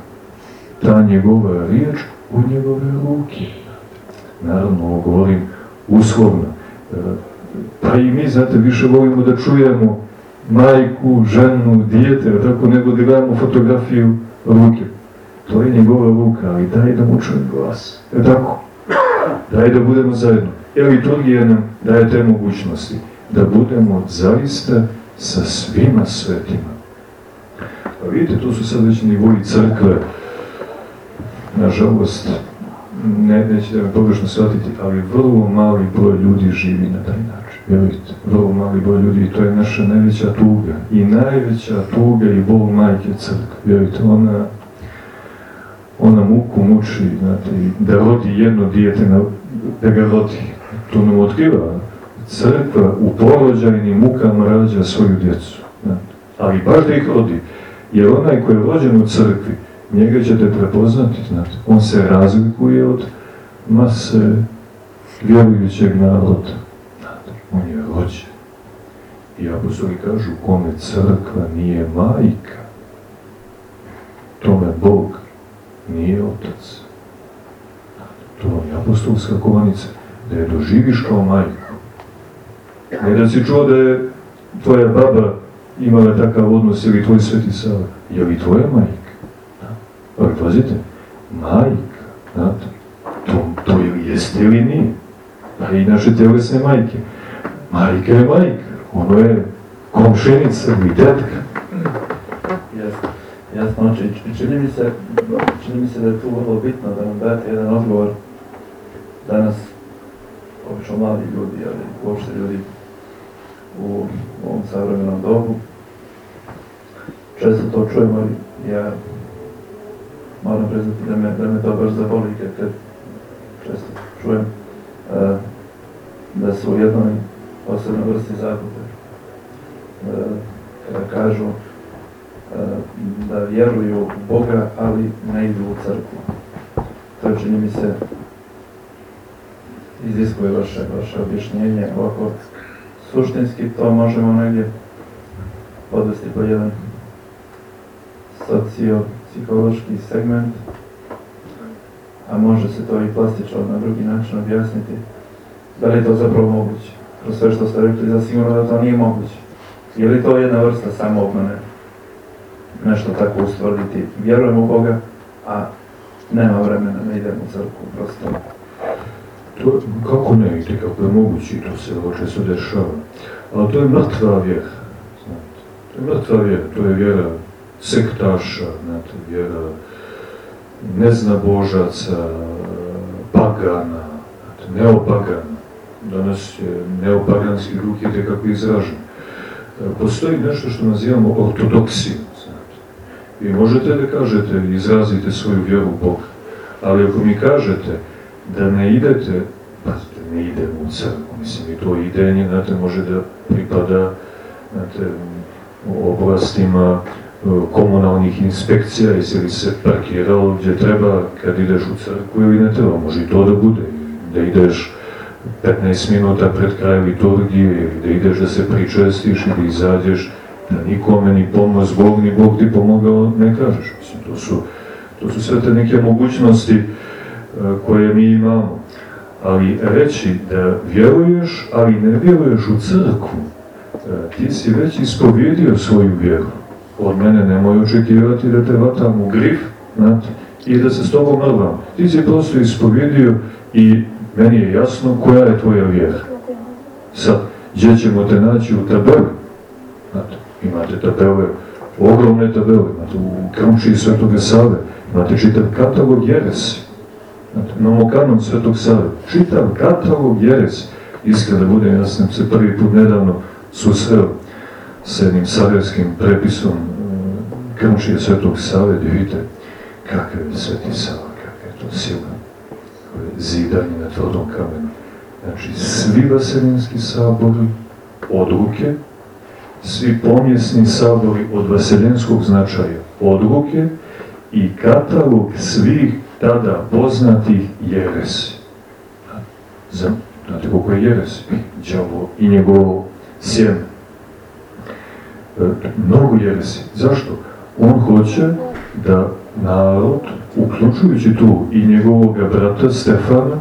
[SPEAKER 2] ta njegova riječ u njegove ruke. Naravno, ovo govorim uslovno. E, Pa i mi, znate, više volimo da čujemo majku, ženu, dijete, tako, nego da gledamo fotografiju ruke. To je njegova ruka, ali daj da mu čujem glas. Je tako? Daj da budemo zajedno. Evo liturgija nam daje te mogućnosti. Da budemo zaista sa svima svetima. A vidite, tu su sad već nivoji crkve. Nažalost, ne, nećete me pogrešno shvatiti, ali vrlo mali broj ljudi živi na taj način. Vjerujte, vrlo mali broj ljudi i to je naša najveća tuga. I najveća tuga i bol majke crkve. Vjerujte, ona, ona muku muči, znate, da rodi jedno dijete, na, da ga rodi. To nam otkriva. Crkva u porođajnim mukama rađa svoju djecu. Znate. Ali baš da ih rodi. Jer onaj koji je rođen u crkvi, njega ćete prepoznati, znate. On se razlikuje od mase vjerujućeg naroda. Znate, on je rođen. I apostoli kažu, kome crkva nije majka, tome Bog nije otac. To vam je apostolska kovanica, da je doživiš kao majku. Ne da si čuo da je tvoja baba imala takav odnos ili tvoj sveti Sava, je li tvoja majka? Ali pazite, majka, znate, to, to ili jeste ili nije. A i naše telesne majke. Majka je majka, ono je komšenica ili tetka.
[SPEAKER 1] Jasno, jasno, znači, či- čini mi se, čini mi se da je tu vrlo bitno da nam date jedan odgovor danas, obično mladi ljudi, ali uopšte ljudi u ovom savremenom dobu. Često to čujemo ja moram priznati da me, da me to baš zaboli kad, kad često čujem e, da su u jednoj posebnoj vrsti zakupe. E, kažu e, da vjeruju u Boga, ali ne idu u crkvu. To čini mi se iziskuje vaše, vaše objašnjenje. Ovako, suštinski to možemo negdje podvesti po jedan socio-psihološki segment, a može se to i plastično na drugi način objasniti. Da li je to zapravo moguće? Kroz sve što ste rekli, zasigurno da to nije moguće. Je li to jedna vrsta samoobmane? Nešto tako ustvrditi. Vjerujem u Boga, a nema vremena da idem u crkvu, prosto.
[SPEAKER 2] To, kako ne, vidite kako je moguće, to se vrlo često dešava. Ali to je mrtva vjera, znate. To je mrtva vjera, to je vjera sektaša, znate, vjera neznabožaca, pagana, znate, neopagana. Danas je neopaganski duh je tekako izražen. Postoji nešto što nazivamo ortodoksijom, znate. Vi možete da kažete, izrazite svoju vjeru u Boga, ali ako mi kažete da ne idete, pazite, ne idemo u crkvu, mislim i to idenje, znate, može da pripada, znate, oblastima komunalnih inspekcija, jesi li se parkirao gdje treba kad ideš u crkvu ili ne treba, može i to da bude, da ideš 15 minuta pred kraj liturgije ili da ideš da se pričestiš i da izađeš, da nikome ni pomoz Bog, ni Bog ti pomogao, ne kažeš. Mislim, to su, to su sve te neke mogućnosti e, koje mi imamo. Ali reći da vjeruješ, ali ne vjeruješ u crkvu, e, ti si već ispovjedio svoju vjeru. Od mene nemoj očekivati da te vatam u grif, znate, i da se s tobom mrvam. Ti si prosto ispovjedio i meni je jasno koja je tvoja vjera. Sad, gdje ćemo te naći u tabeli? Znate, imate tabele, ogromne tabele, imate u Krumčiji Svetoga Save, imate čitav katalog jeresi. Znate, imamo kanon Svetog Save, čitav katalog jeresi. Iskreno da budem, ja sam se prvi put nedavno susreo s jednim savjevskim prepisom e, Krumčije Svetog Save, gdje vidite kakav je Sveti Sava, kakav je to sila zidanje na tvrdom kamenu. Znači, svi vaselinski sabori odluke, svi pomjesni sabori od vaseljenskog značaja odluke i katalog svih tada poznatih jeresi. Znate koliko je jeresi? Đavo i njegovo sjeme. E, mnogo jeresi. Zašto? On hoće da narod, uključujući tu i njegovog brata Stefana,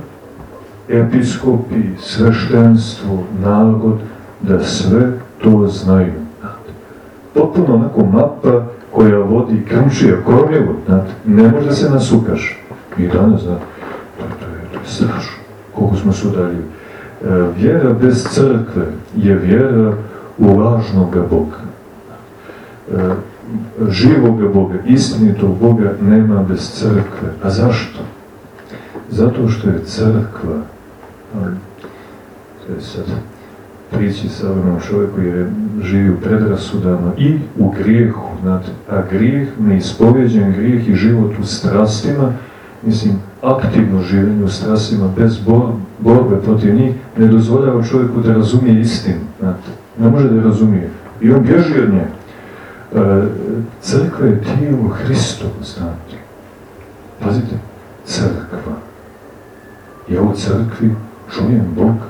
[SPEAKER 2] episkopi, sveštenstvo, narod, da sve to znaju. Potpuno onako mapa koja vodi Krmčija, Kornjevo, ne može da se nasukaš. Mi danas, znate, to, to, je, to je strašno, koliko smo se udaljili. E, vjera bez crkve je vjera u lažnog Boga. E, živoga Boga, istinitog Boga nema bez crkve. A zašto? Zato što je crkva, to je sad priči savremenom čovjeku jer je živi u predrasudama i u grijehu, znate, a grijeh, neispovjeđen grijeh i život u strastima, mislim, aktivno življenje u strastima, bez borbe protiv njih, ne dozvoljava čovjeku da razumije istinu, znate, ne može da je razumije. I on bježi od nje. E, crkva je tijelo Hristovo, znate. Pazite, crkva. Ja u crkvi čujem Boga.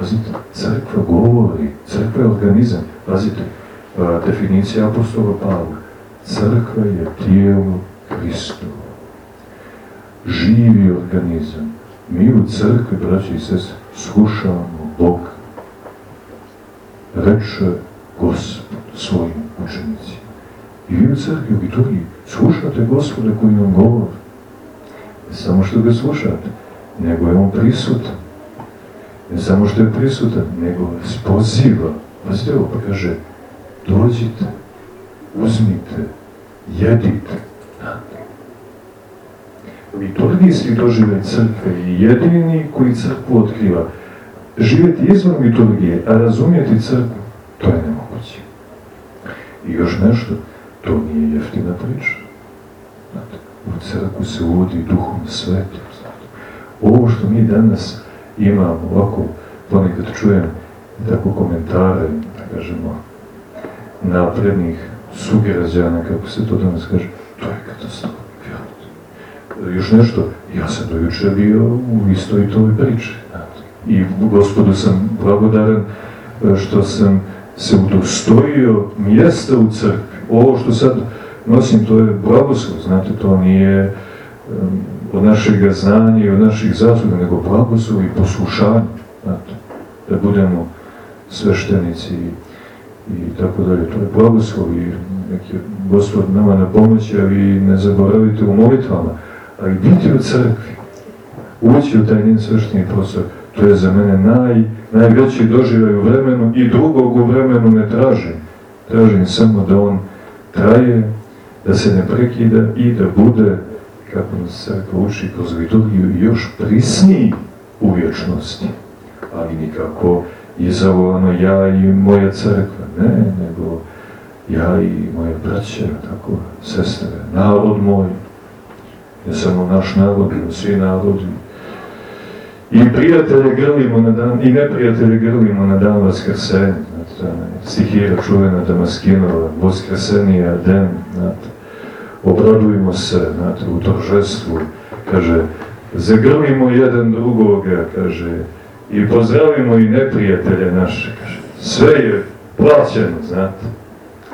[SPEAKER 2] Pazite, crkva govori, crkva je organizam. Pazite, e, definicija apostola Pavla. Crkva je tijelo Hristovo. Živi organizam. Mi u crkvi, braći i sest, slušamo Boga. Reče Gospod svojim učenicima. I vi u crkvi, u liturgiji, slušate gospode koji vam govori. Ne samo što ga slušate, nego je on prisutan. Ne samo što je prisutan, nego vas poziva. Pazite ovo, pa kaže, dođite, uzmite, jedite. Liturgijski doživljaj crkve je jedini koji crkvu otkriva. Živjeti izvan liturgije, a razumijeti crkvu, to je nemoguće. I još nešto, to nije jeftina priča. Znate, u crkvu se uvodi duhom svetom. Znate. Ovo što mi danas imamo, ovako ponekad čujem tako komentare, da kažemo, naprednih sugrađana, kako se to danas kaže, to je katastrofa. Još nešto, ja sam dojuče bio u istoj toj priči. Znate. I gospodu sam blagodaran što sam se udostojio mjesta u crkvi. Ovo što sad nosim, to je blagoslov, znate, to nije um, od našeg znanja i od naših zasluga, nego blagoslov i poslušanje, znate, da budemo sveštenici i, i tako dalje. To je blagoslov i neki Gospod nama na pomoći, a vi ne zaboravite u molitvama, ali biti u crkvi, ući u taj njen svešteni prostor, to je za mene naj, najveći doživljaj u vremenu i drugog u vremenu ne tražim. Tražim samo da on traje, da se ne prekida i da bude, kako nas crkva uči kroz liturgiju, još prisniji u vječnosti. Ali nikako izavoljeno ja i moja crkva, ne, nego ja i moje braće, tako, sestre, narod moj, ne samo naš narod, nego svi narodi, i prijatelje grlimo na dan, i neprijatelje grlimo na dan Vaskrsenja. Stihira čuvena Damaskinova, Voskresenija den, znate. Obradujemo se, znate, u toržestvu, kaže, zagrlimo jedan drugoga, kaže, i pozdravimo i neprijatelje naše. kaže. Sve je plaćeno, znate.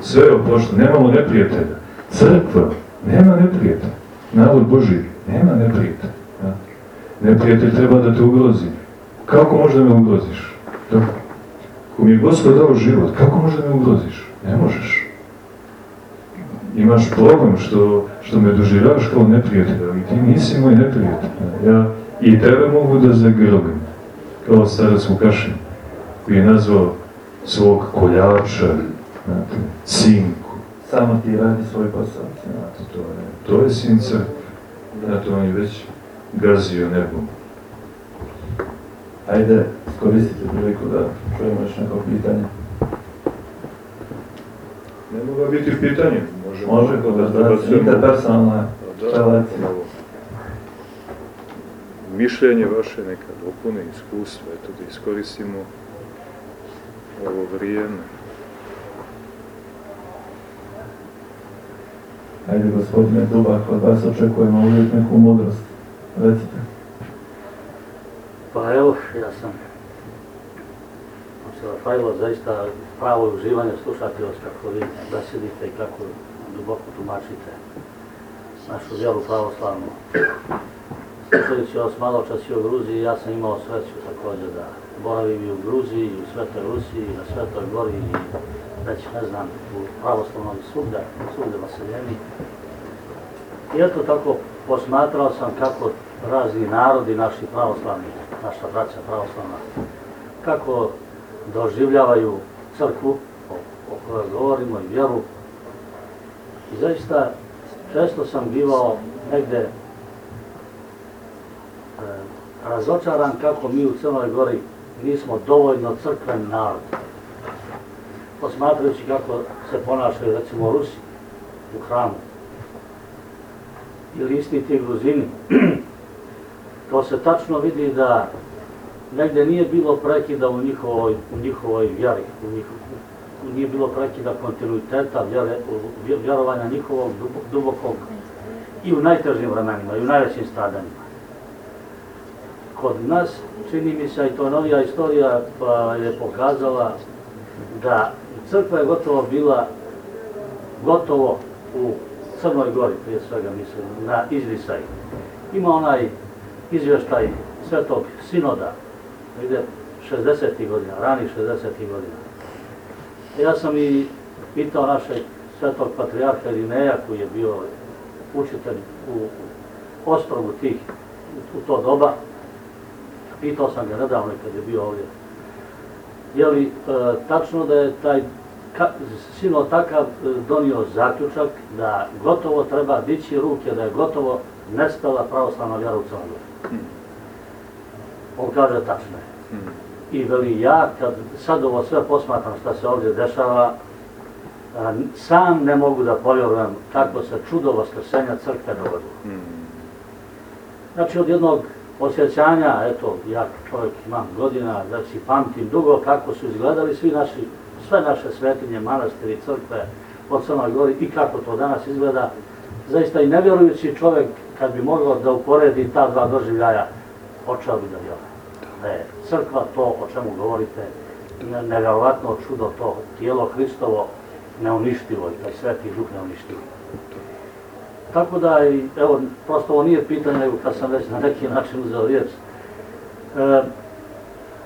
[SPEAKER 2] Sve je oprošteno, nemamo neprijatelja. Crkva, nema neprijatelja. Narod Boži, nema neprijatelja. Neprijatelj treba da te ugrozi. Kako može da me ugroziš? Tako. Ako mi je Gospod dao život, kako može da me ugroziš? Ne možeš. Imaš problem što, što me doživljavaš kao neprijatelja, ali ti nisi moj neprijatelj. Ja i tebe mogu da zagrlim, kao starac Vukašin, koji je nazvao svog koljača, znate, sinku.
[SPEAKER 1] Samo ti radi svoj posao.
[SPEAKER 2] Znate, to je, to je sin. Znate, on je već gazio nebom.
[SPEAKER 1] Ajde, iskoristite priliku da čujemo još neko pitanje.
[SPEAKER 5] Ne mogu biti pitanje. Možemo
[SPEAKER 1] Može,
[SPEAKER 5] da
[SPEAKER 1] konverzacija,
[SPEAKER 5] bacujemo-
[SPEAKER 1] interpersonalna
[SPEAKER 5] Da,
[SPEAKER 1] relacija.
[SPEAKER 5] ovo. Mišljenje vaše neka dopune, iskustva, eto da iskoristimo ovo vrijeme.
[SPEAKER 1] Ajde, gospodine Dubak, od vas očekujemo uvijek neku mudrost. Recite.
[SPEAKER 6] Pa evo, ja sam se Rafajlo zaista pravo uživanje slušati vas kako vi besedite i kako duboko tumačite našu vjeru pravoslavnu. Slušajući vas malo čas i o Gruziji, ja sam imao sreću također da boravim i u Gruziji, i u Svetoj Rusiji, i na Svetoj Gori, i već ne znam, u pravoslavnom svugde, svugde naseljeni. I eto tako posmatrao sam kako razni narodi, naši pravoslavni, naša braća pravoslavna, kako doživljavaju crkvu, o, o kojoj govorimo, i vjeru. I zaista često sam bivao negde e, razočaran kako mi u Crnoj Gori nismo dovoljno crkven narod. Posmatrajući kako se ponašaju recimo Rusi u hramu ili isti ti Gruzini, [CLEARS THROAT] to se tačno vidi da negde nije bilo prekida u njihovoj, u njihovoj vjeri, u njihovoj, nije bilo prekida kontinuiteta vjere, vjerovanja njihovog dubo- dubokog i u najtežim vremenima, i u najvećim stradanjima. Kod nas, čini mi se, i to novija istorija pa je pokazala da crkva je gotovo bila gotovo u Crnoj Gori, prije svega mislim, na izvisaj. Ima onaj izvještaj Svetog Sinoda, negde 60. godina, ranih 60. godina. Ja sam i pitao našeg svetog patrijarha Irineja, koji je bio učitelj u ostrovu tih, u to doba, pitao sam ga nedavno kad je bio ovdje, je li e, tačno da je taj sino takav e, donio zaključak da gotovo treba dići ruke, da je gotovo nestala pravoslavna vjera u Crnoj Gori. On kaže tačno je.
[SPEAKER 5] Hmm.
[SPEAKER 6] I veli ja, kad sad ovo sve posmatram šta se ovdje dešava, sam ne mogu da povjerujem kako se čudo vaskrsenja crkve dogodilo.
[SPEAKER 5] Hmm.
[SPEAKER 6] Znači od jednog osjećanja, eto, ja čovjek imam godina, da si pamtim dugo kako su izgledali svi naši, sve naše svetinje, manastiri, crkve po Crnoj Gori i kako to danas izgleda. Zaista i nevjerujući čovjek, kad bi mogao da uporedi ta dva doživljaja, počeo bi da vjeruje. Da je crkva to o čemu govorite, ne- nevjerovatno čudo to, tijelo Hristovo neuništivo i taj sveti duh neuništivo. Tako da, evo, prosto ovo nije pitanje, nego kad sam već na neki način uzeo riječ, e,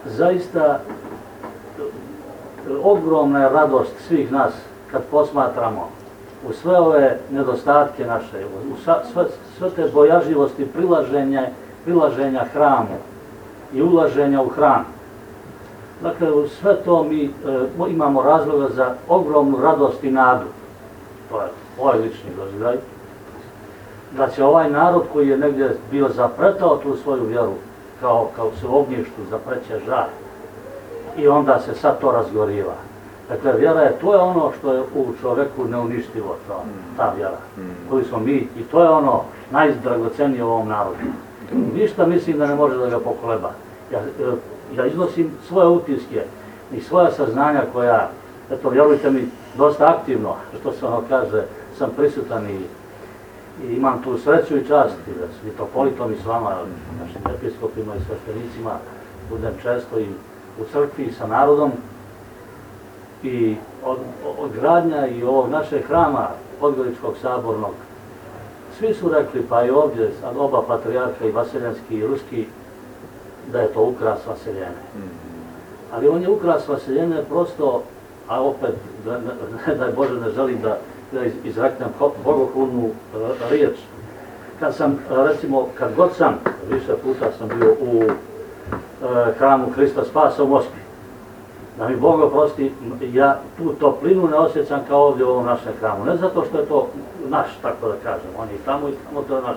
[SPEAKER 6] zaista ogromna je radost svih nas kad posmatramo u sve ove nedostatke naše, u sve, sve te bojažljivosti prilaženja, prilaženja hramu i ulaženja u hram. Dakle, u sve to mi e, mo- imamo razloga za ogromnu radost i nadu. To je ovaj lični doživljaj da će ovaj narod koji je negdje bio zapretao tu svoju vjeru, kao, kao se u ognjištu zapreće žar, i onda se sad to razgoriva. Dakle, vjera je, to je ono što je u čoveku neuništivo, to, ta vjera, koju smo mi, i to je ono najdragocenije u ovom narodu. Ništa mislim da ne može da ga pokoleba. Ja, e, ja iznosim svoje utiske i svoja saznanja koja, eto, vjerujte mi, dosta aktivno, što se ono kaže, sam prisutan i i imam tu sreću i čast i da s mitropolitom i s vama, našim episkopima i sveštenicima, budem često i u crkvi i sa narodom i od, od gradnja i ovog našeg hrama Podgoričkog sabornog svi su rekli, pa i ovdje, sad oba patrijarha i Vaseljanski i Ruski, da je to ukras Vaseljene. Ali on je ukras Vaseljene prosto, a opet, da, ne [LAUGHS] daj Bože, ne želim da, da iz- izreknem bogohulnu riječ. Kad sam, recimo, kad god sam, više puta sam bio u hramu Hrista Spasa u Moskvi, da mi Bog oprosti, ja tu toplinu ne osjećam kao ovdje u ovom našem hramu. Ne zato što je to naš, tako da kažem, on je tamo i tamo to je naš.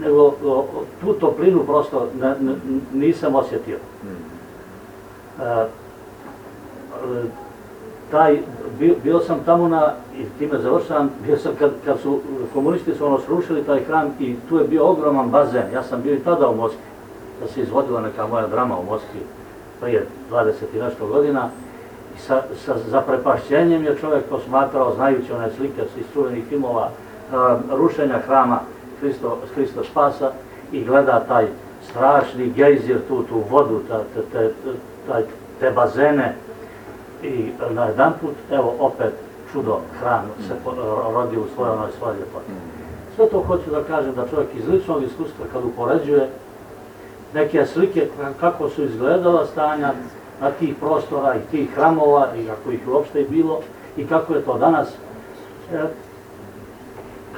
[SPEAKER 6] Nego o, tu toplinu prosto ne, ne, nisam osjetio. E, e, taj, bio, bio sam tamo na, i time završavam, bio sam kad, kad su komunisti su ono srušili taj hram i tu je bio ogroman bazen. Ja sam bio i tada u Moskvi, da se izvodila neka moja drama u Moskvi prije 20 i nešto godina. I sa, sa zaprepašćenjem je čovjek posmatrao, znajući one slike iz čuvenih filmova, a, rušenja hrama Hristo, Hristo Spasa i gleda taj strašni gejzir, tu, tu vodu, ta, te, te, taj, te bazene i na jedan put, evo opet čudo, hram se rodi u svojoj onoj svojoj ljepoti. Sve to hoću da kažem da čovjek iz ličnog iskustva kad upoređuje neke slike kako su izgledala stanja na tih prostora i tih hramova i kako ih uopšte i bilo i kako je to danas. E,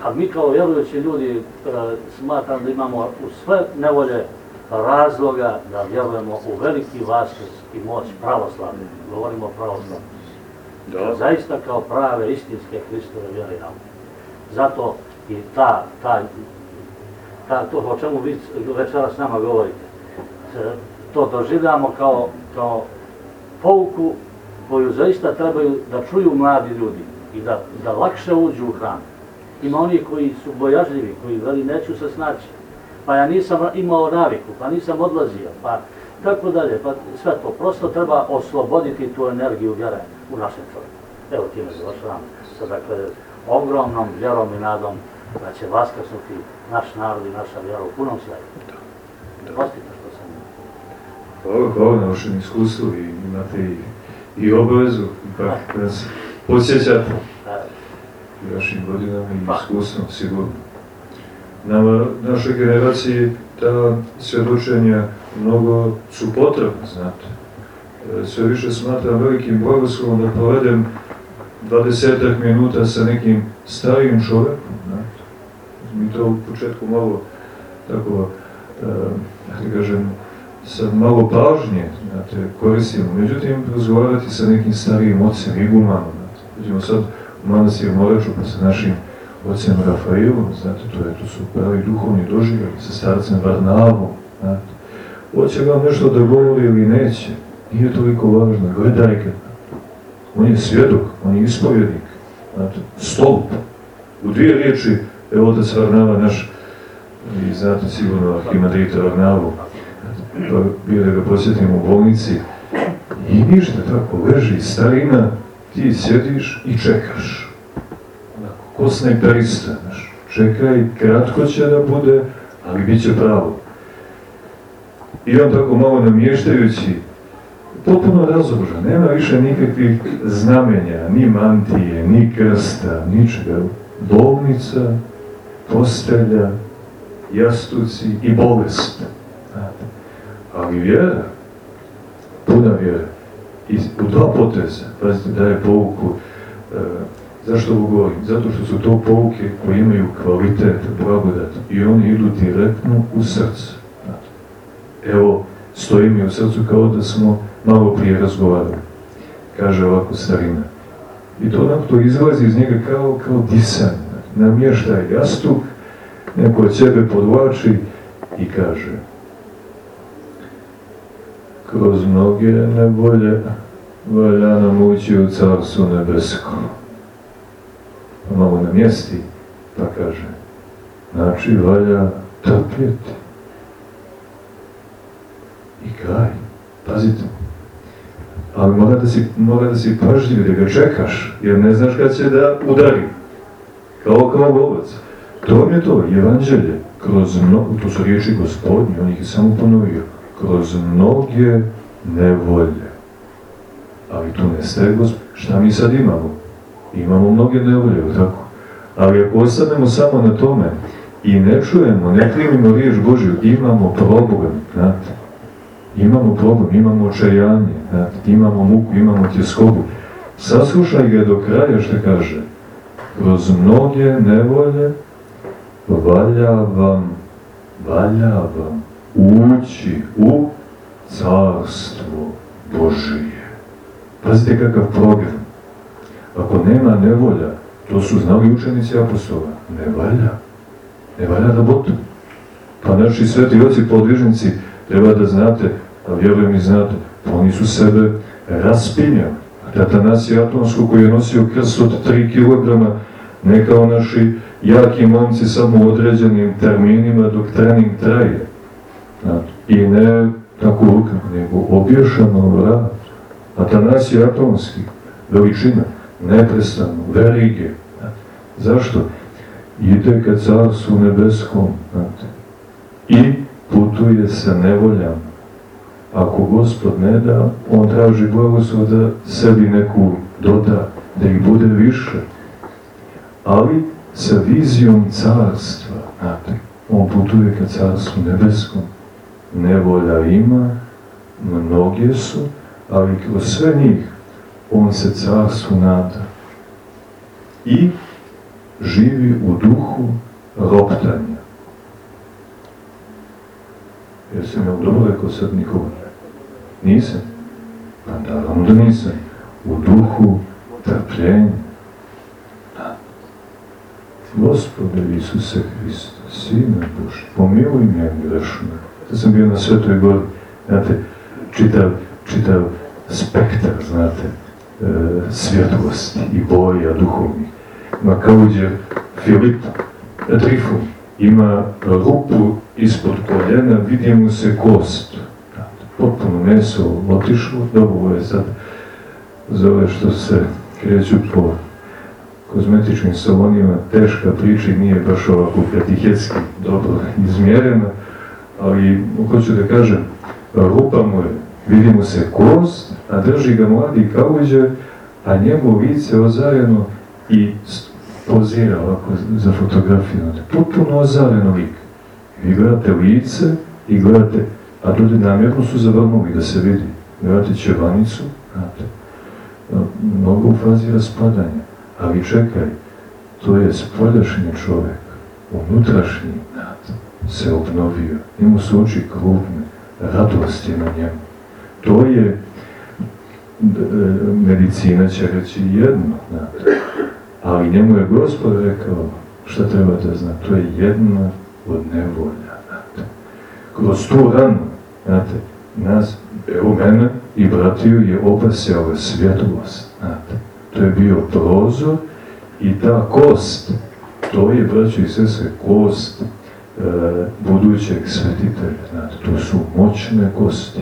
[SPEAKER 6] kad mi kao vjerujući ljudi e, smatram da imamo u sve nevolje razloga da vjerujemo u veliki vaskrs i moć pravoslavlja. Govorimo o pravoslavlju.
[SPEAKER 5] Da,
[SPEAKER 6] Zaista kao prave istinske Hristove vjere nam. Zato i ta, ta, ta, to o čemu vi večeras s nama govorite, to doživljamo kao, kao pouku koju zaista trebaju da čuju mladi ljudi i da, da lakše uđu u hram. Ima oni koji su bojažljivi, koji veli neću se snaći, pa ja nisam imao naviku, pa nisam odlazio, pa tako dalje, pa sve to. Prosto treba osloboditi tu energiju vjere u našem čovjeku. Evo time završavam sa dakle, ogromnom vjerom i nadom da će vaskrsnuti naš narod i naša vjera u punom sjaju. Prostite što sam
[SPEAKER 2] Hvala, hvala na vašem iskustvu i imate i, i obavezu ipak da nas podsjećate i vašim godinama i
[SPEAKER 6] Pa.
[SPEAKER 2] iskustvom sigurno. Nama, našoj generaciji, ta svjedočenja mnogo su potrebne, znate. E, Sve više smatram velikim blagoslovom da provedem 20 minuta sa nekim starijim čovjekom, znate. Mi to u početku malo tako, e, da kažem, sa malo pažnje, znate, koristimo. Međutim, razgovarati sa nekim starijim ocem, igumanom, znate. Uđemo sad u manastir Moraču pa sa našim ocem Rafaelom, znate, to, je, to su pravi duhovni doživljaj, sa starcem Varnavom, znate. Hoće vam nešto da govori ili neće, nije toliko važno, gledaj ga. On je svjedok, on je ispovjednik, znate, stolp. U dvije riječi, evo otac Varnava naš, i znate sigurno Arhimandrita Varnavu, pa bio da ga posjetim u bolnici, i ništa tako, leži starina, ti sjediš i čekaš. Onako, ko snajperista, znaš, čekaj, kratko će da bude, ali bit će pravo. I on tako malo namještajući, potpuno razoružan, nema više nikakvih znamenja, ni mantije, ni krsta, ničega. Bolnica, postelja, jastuci i bolest. Ali vjera, puna vjera, i u dva poteza, pazite, daje pouku, e, zašto ovo govorim? Zato što su to pouke koje imaju kvalitet, blagodat i oni idu direktno u srce. Evo, stoji mi u srcu kao da smo malo prije razgovarali. Kaže ovako starina. I to nam to izlazi iz njega kao, kao disanje. Namještaj jastuk, neko od sebe podvlači i kaže kroz mnoge nevolje valja nam ući u carstvo nebesko. Malo namjesti, pa kaže, znači valja trpjeti. I kraj, pazite. Ali mora da si, mora da si pažljiv, da ga čekaš, jer ne znaš kad će da udari. Kao kao lovac. To vam je to, evanđelje, kroz mnogo, to su riječi gospodnje, on ih je samo ponovio, kroz mnoge nevolje. Ali tu ne staje Gospod. Šta mi sad imamo? Imamo mnoge nevolje, tako? Ali ako ostanemo samo na tome i ne čujemo, ne primimo riječ Božju, imamo problem, znate. Imamo problem, imamo očajanje, znate, imamo muku, imamo tjeskobu. Saslušaj ga do kraja što kaže. Kroz mnoge nevolje valja vam, valja vam ući u carstvo Božije. Pazite kakav program. Ako nema nevolja, to su znali učenici apostola, ne valja. Ne valja da botu. Pa naši sveti oci podvižnici, treba da znate, a vjerujem i znate, pa oni su sebe raspinjali. Atanasije Atonsko koji je nosio krst od 3 kg, ne kao naši jaki momci samo u određenim terminima dok trening traje. I ne tako rukama, nego obješano vrat. Atanasije Atonski, veličina, neprestano, verige. Zašto? Ide ka carstvu nebeskom, znate, i putuje sa nevoljama. Ako gospod ne da, on traži blagoslov da sebi neku doda, da ih bude više. Ali sa vizijom carstva, znate, on putuje ka carstvu nebeskom. Nevolja ima, mnoge su, ali kroz sve njih on se carstvu nada. I živi u duhu roptanja. Jesam imao dobro rekao sad nikoga? Nisam? Pa naravno da nisam. U duhu trpljenja. Gospode Isuse Hriste, Sine Boži, pomiluj me grešno. Ja sam bio na Svetoj gori, znate, čitav, čitav spektar, znate, e, svjetlosti i boja duhovnih. Ma kauđer Filip Trifun ima rupu ispod koljena, vidi mu se kost. Potpuno meso otišlo, dobro je sad za ove što se kreću po kozmetičkim salonima, teška priča i nije baš ovako katihetski dobro izmjerena, ali hoću da kažem, rupa mu je, vidi mu se kost, a drži ga mladi kauđer, a njemu lice ozareno i pozira ovako za fotografiju. Potpuno ozareno lik. Vi gledate lice i gledate, a ljudi namjerno su zavrnuli da se vidi. Gledate ćevanicu, znate, mnogo u fazi raspadanja. Ali čekaj, to je spoljašnji čovjek, unutrašnji, znate, se obnovio. Njemu su oči krupne, radost je na njemu. To je, medicina će reći jedno, znate, ali njemu je gospod rekao, šta treba da zna, to je jedna od nevolja, znate. Kroz tu ranu, znate, nas, evo mene i bratiju je obasjala svjetlost, znate. To je bio prozor i ta kost, to je, braćo i sese, kost e, budućeg svetitelja, znate, to su moćne kosti.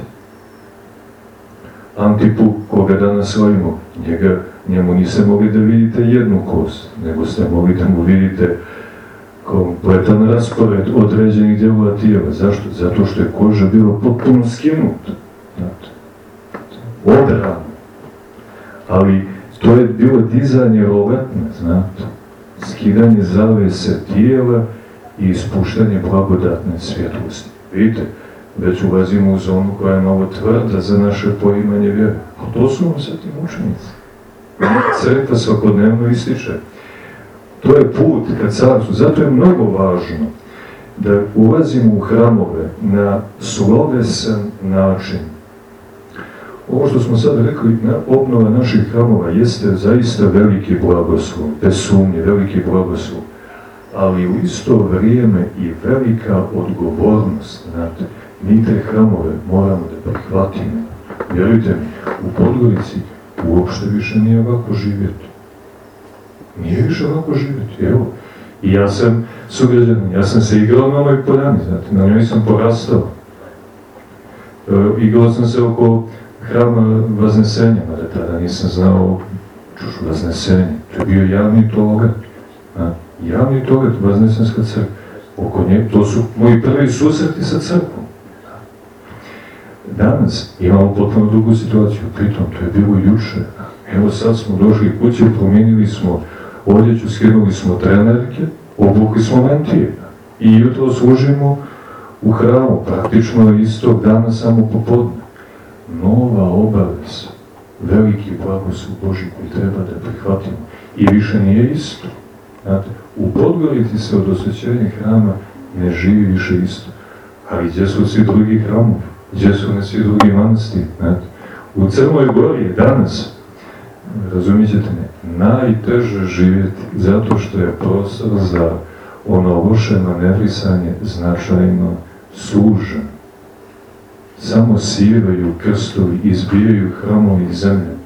[SPEAKER 2] Antipu, koga danas slavimo, njega, njemu niste mogli da vidite jednu kost, nego ste mogli da mu vidite kompletan raspored određenih djelova tijela. Zašto? Zato što je koža bila potpuno skinuta. Znate. Odrano. Ali to je bilo dizanje rogatne, znate. Skidanje zavese tijela i ispuštanje blagodatne svjetlosti. Vidite, već ulazimo u zonu koja je malo tvrda za naše poimanje vjere. A to su vam sad tim učenici. Crkva svakodnevno ističe. To je put ka carstvu. Zato je mnogo važno da ulazimo u hramove na slovesan način. Ovo što smo sad rekli, na obnova naših hramova jeste zaista veliki blagoslov, bez sumnje, veliki blagoslov, ali u isto vrijeme i velika odgovornost, znate, mi te hramove moramo da prihvatimo. Vjerujte mi, u Podgorici uopšte više nije ovako živjeti. Nije više ovako živjeti, evo. I ja sam sugrađanin, ja sam se igrao na ovoj poljani, znate, na njoj sam porastao. E, igrao sam se oko hrama Vaznesenja, mada tada nisam znao čuš Vaznesenje. To je bio javni togat. A, javni togat, Vaznesenska crkva. Oko nje, to su moji prvi susreti sa crkvom. Danas imamo potpuno drugu situaciju, pritom to je bilo juče. Evo sad smo došli kuće, promijenili smo odjeću, skinuli smo trenerke, obukli smo mantije. I jutro služimo u hramu, praktično istog dana samo popodne. Nova obaveza, veliki blagoslov Boži koji treba da prihvatimo. I više nije isto. Znate, u Podgorici se od osvećenja hrama ne živi više isto. Ali gdje su svi drugi hramovi? Gdje su ne svi drugi manastiri? Znate? U Crnoj Gori je danas, razumjet ćete me, najteže živjeti zato što je prostor za ono loše manevrisanje značajno sužen. Samo siraju krstovi, izbijaju hramovi zemlje.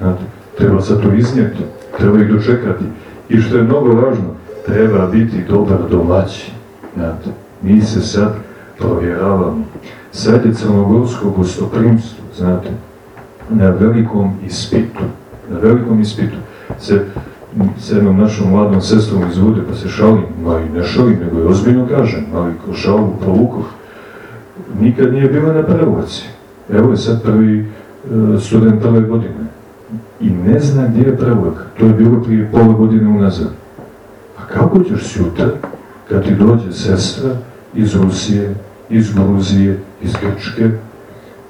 [SPEAKER 2] Znate, treba sad to iznijeti, treba ih dočekati. I što je mnogo važno, treba biti dobar domaćin. Znate, mi se sad provjeravamo. Sad je crnogorsko gostoprimstvo, znate, na velikom ispitu, na velikom ispitu se s jednom našom mladom sestrom iz Vude, pa se šalim, ma i ne šalim, nego je ozbiljno kažem, ali ko šalu provukoh, nikad nije bila na prevoci. Evo je sad prvi e, student prve godine. I ne zna gdje je prevod. To je bilo prije pola godine unazad. A kako ćeš sutra, kad ti dođe sestra iz Rusije, iz Gruzije, iz Grčke,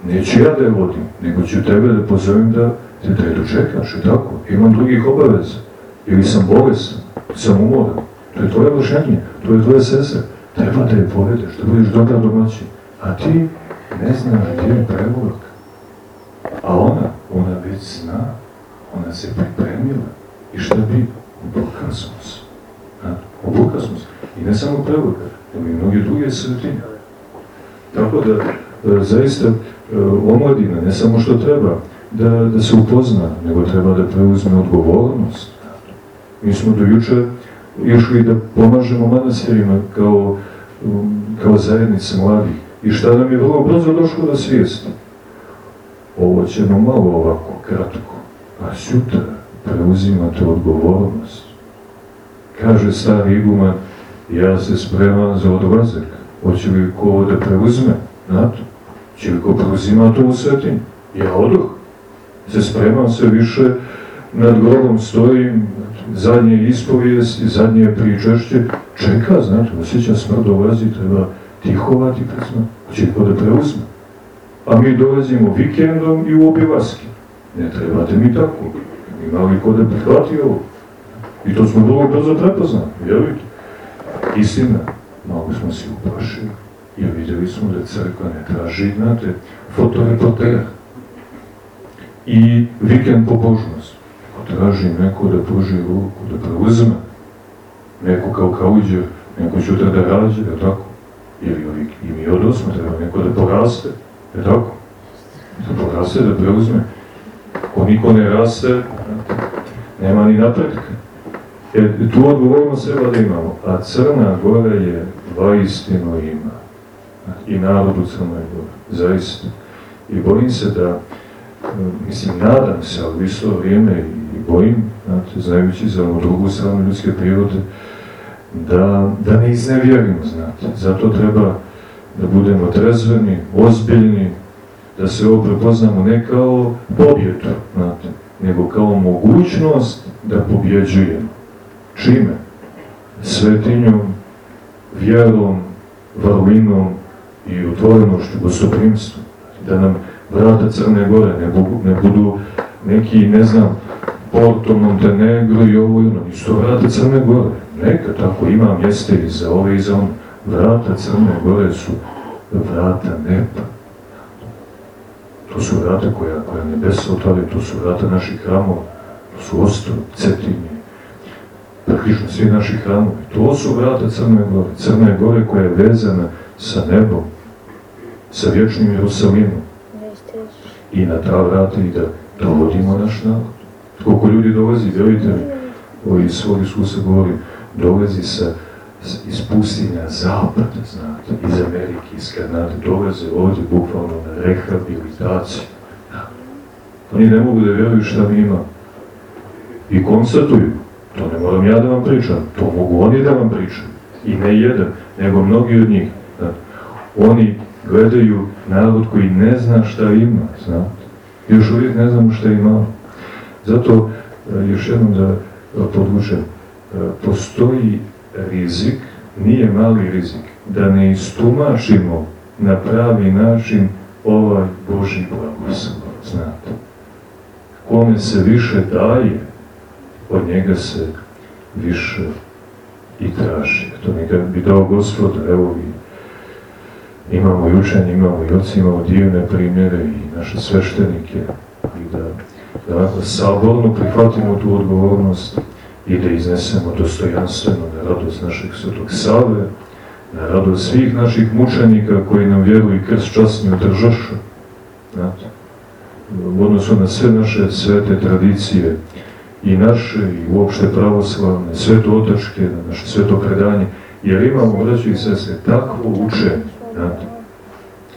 [SPEAKER 2] neću ja da je vodim, nego ću tebe da pozovem da te da je dočekaš i tako. Imam drugih obaveza. Ili sam bolestan, sam umoran. To je tvoje vršenje, to je tvoja sestra. Treba da je povedeš, da budeš dobar domaćin. A ti ne znaš gdje je prevorak. A ona, ona već zna, ona se pripremila. I šta bi? Smo se. I ne samo prevoka, nego i mnoge druge svetine. Tako da, e, zaista, e, omladina, ne samo što treba da, da se upozna, nego treba da preuzme odgovornost. Mi smo do juče išli da pomažemo manastirima kao, kao zajednica mladih. I šta nam je vrlo brzo došlo da svijesti? Ovo ćemo malo ovako, kratko, a sutra preuzimate odgovornost. Kaže stari iguman, ja se spremam za odlazak. Hoće li ko da preuzme? Znate? Će li ko preuzima to u svetinju? Ja odoh. Se spremam sve više, nad grobom stojim, zadnje ispovijesti, zadnje pričešće, čeka, znate, osjeća smrt dolazi, treba tihovati kad smo, će ko da preuzme. A mi dolazimo vikendom i u obilaski. Ne trebate mi tako. Ima li ko da prihvati ovo? I to smo vrlo brzo prepoznali, vjerujte. Istina, malo smo se uplašili, jer vidjeli smo da crkva ne traži, znate, fotoreportera. I vikend pobožnost. Ako traži neko da pruži ruku, da preuzme, neko kao kauđer, neko sutra da rađe, je tako? Ili ovi, i mi od osma treba neko da poraste, je tako? Da poraste, da preuzme. Ako niko ne raste, nema ni napretka. E, tu odgovornost treba da imamo, a Crna Gora je vaistino ima. I narod u Crnoj Gori, zaista. I bojim se da, mislim, nadam se, ali isto vrijeme i bojim, znate, znajući za onu drugu stranu ljudske prirode, da, da ne iznevjerimo, znate. Zato treba da budemo trezveni, ozbiljni, da se ovo prepoznamo ne kao pobjedu, znate, nego kao mogućnost da pobjeđujemo. Čime? Svetinjom, vjerom, vrlinom i otvorenošću, gostoprimstvom. Da nam vrata Crne Gore ne budu, ne budu neki, ne znam, Porto, Montenegro i ovo i ono. Isto vrata Crne Gore. Neka tako ima mjeste i za ove i za ono. Vrata Crne Gore su vrata neba. To su vrata koja, koja nebesa otvali, to su vrata naših hramova, to su ostrovi, cetinje, praktično svi naši hramovi. To su vrata Crne Gore. Crne Gore koja je vezana sa nebom, sa vječnim Jerusalimom. I na ta vrata i da dovodimo naš narod. Koliko ljudi dolazi, vjerujte mi, iz svog iskusa govorim, dolazi sa, iz pustinja zapada, znate, iz Amerike, iz Kanade, dolaze ovdje bukvalno na rehabilitaciju. Oni ne mogu da vjeruju šta mi ima. I konstatuju, to ne moram ja da vam pričam, to mogu oni da vam pričam. I ne jedan, nego mnogi od njih. Da. Oni gledaju narod koji ne zna šta ima, znate. Još uvijek ne znamo šta ima. Zato, e, još jednom da podvučem, e, postoji rizik, nije mali rizik, da ne istumačimo na pravi način ovaj Boži blagoslov, znate. Kome se više daje, od njega se više i traži. To neka bi dao gospod, evo i imamo i učenje, imamo i oci, imamo divne primjere i naše sveštenike i da, da onako saborno prihvatimo tu odgovornost i da iznesemo dostojanstveno na radost našeg svetog Save, na radost svih naših mučenika koji nam vjeruju i krst časni održašu. U odnosu na sve naše svete tradicije i naše i uopšte pravoslavne, svetotačke, na naše sveto predanje, jer imamo, braći i sestre, takvo učenje, znate,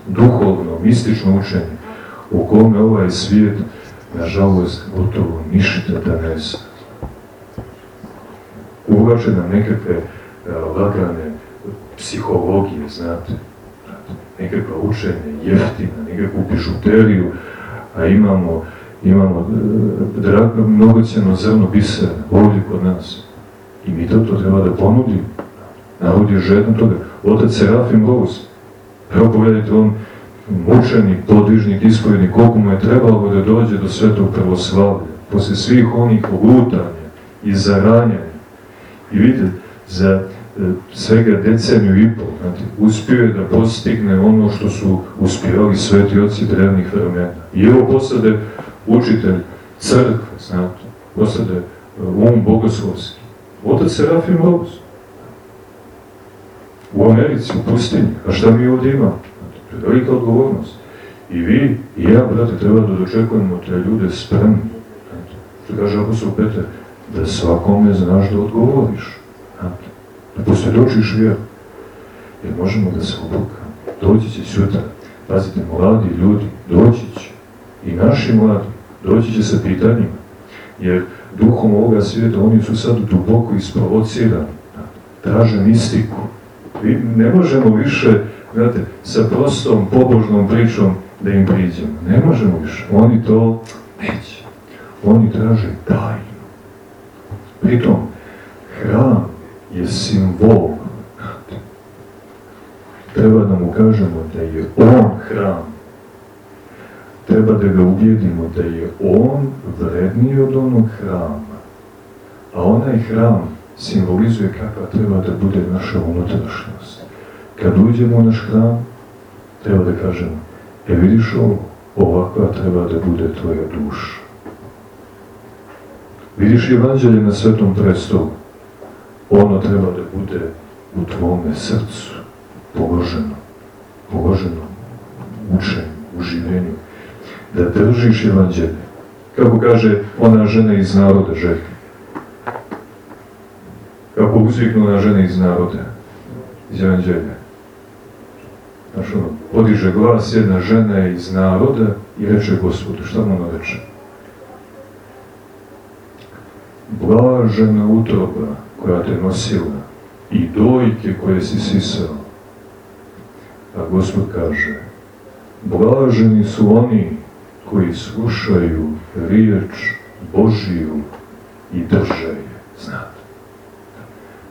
[SPEAKER 2] duhovno, mistično učenje, u kome ovaj svijet, nažalost, gotovo ništa da ne zna. Uvlače nam nekakve uh, lagane psihologije, znate, nekakva učenje jeftina, nekakvu bižuteriju, a imamo, imamo e, drago, mnogocjeno zrno bisera ovdje kod nas. I mi to, to treba da ponudimo. Narod je žedno toga. Otac Serafim Rose, evo pogledajte, on mučenik, podvižnik, ispovjednik, koliko mu je trebalo da dođe do svetog pravoslavlja, posle svih onih lutanja i zaranjanja. I vidite, za e, svega deceniju i pol, znate, uspio je da postigne ono što su uspjevali sveti oci drevnih vremena. I evo posade učitelj crkve, znate, posade um bogoslovski. Otac Serafim Rose. U Americi, u pustinji. A šta mi ovdje imamo? To je velika odgovornost. I vi, i ja, brate, treba da dočekujemo te ljude spremni. Znate, što kaže apostol Petar, da svakome znaš da odgovoriš. Znate, da posvjedočiš vjeru. Jer možemo da se obukamo. Doći će sutra. Pazite, mladi ljudi, doći će. I naši mladi, doći će sa pitanjima. Jer duhom ovoga svijeta oni su sad duboko isprovocirani. Traže mistiku. Mi ne možemo više, znate, sa prostom, pobožnom pričom da im priđemo. Ne možemo više. Oni to neće. Oni traže tajnu. Pritom, hram je simbol. Treba da mu kažemo da je on hram. Treba da ga ubijedimo da je on vredniji od onog hrama. A onaj hram simbolizuje kakva treba da bude naša unutrašnjost. Kad uđemo u naš hram, treba da kažemo, e vidiš ovo, ovakva treba da bude tvoja duša. Vidiš evanđelje na svetom prestolu, ono treba da bude u tvome srcu, položeno, položeno učenju, u življenju, da držiš evanđelje. Kako kaže ona žena iz naroda, Željka, kako uzviknu na žene iz naroda, iz evanđelja. Znaš ono, podiže glas jedna žena iz naroda i reče gospodu, šta mu ona reče? Blažena utroba koja te nosila i dojke koje si sisao. A gospod kaže, blaženi su oni koji slušaju riječ Božiju i drže je, znate.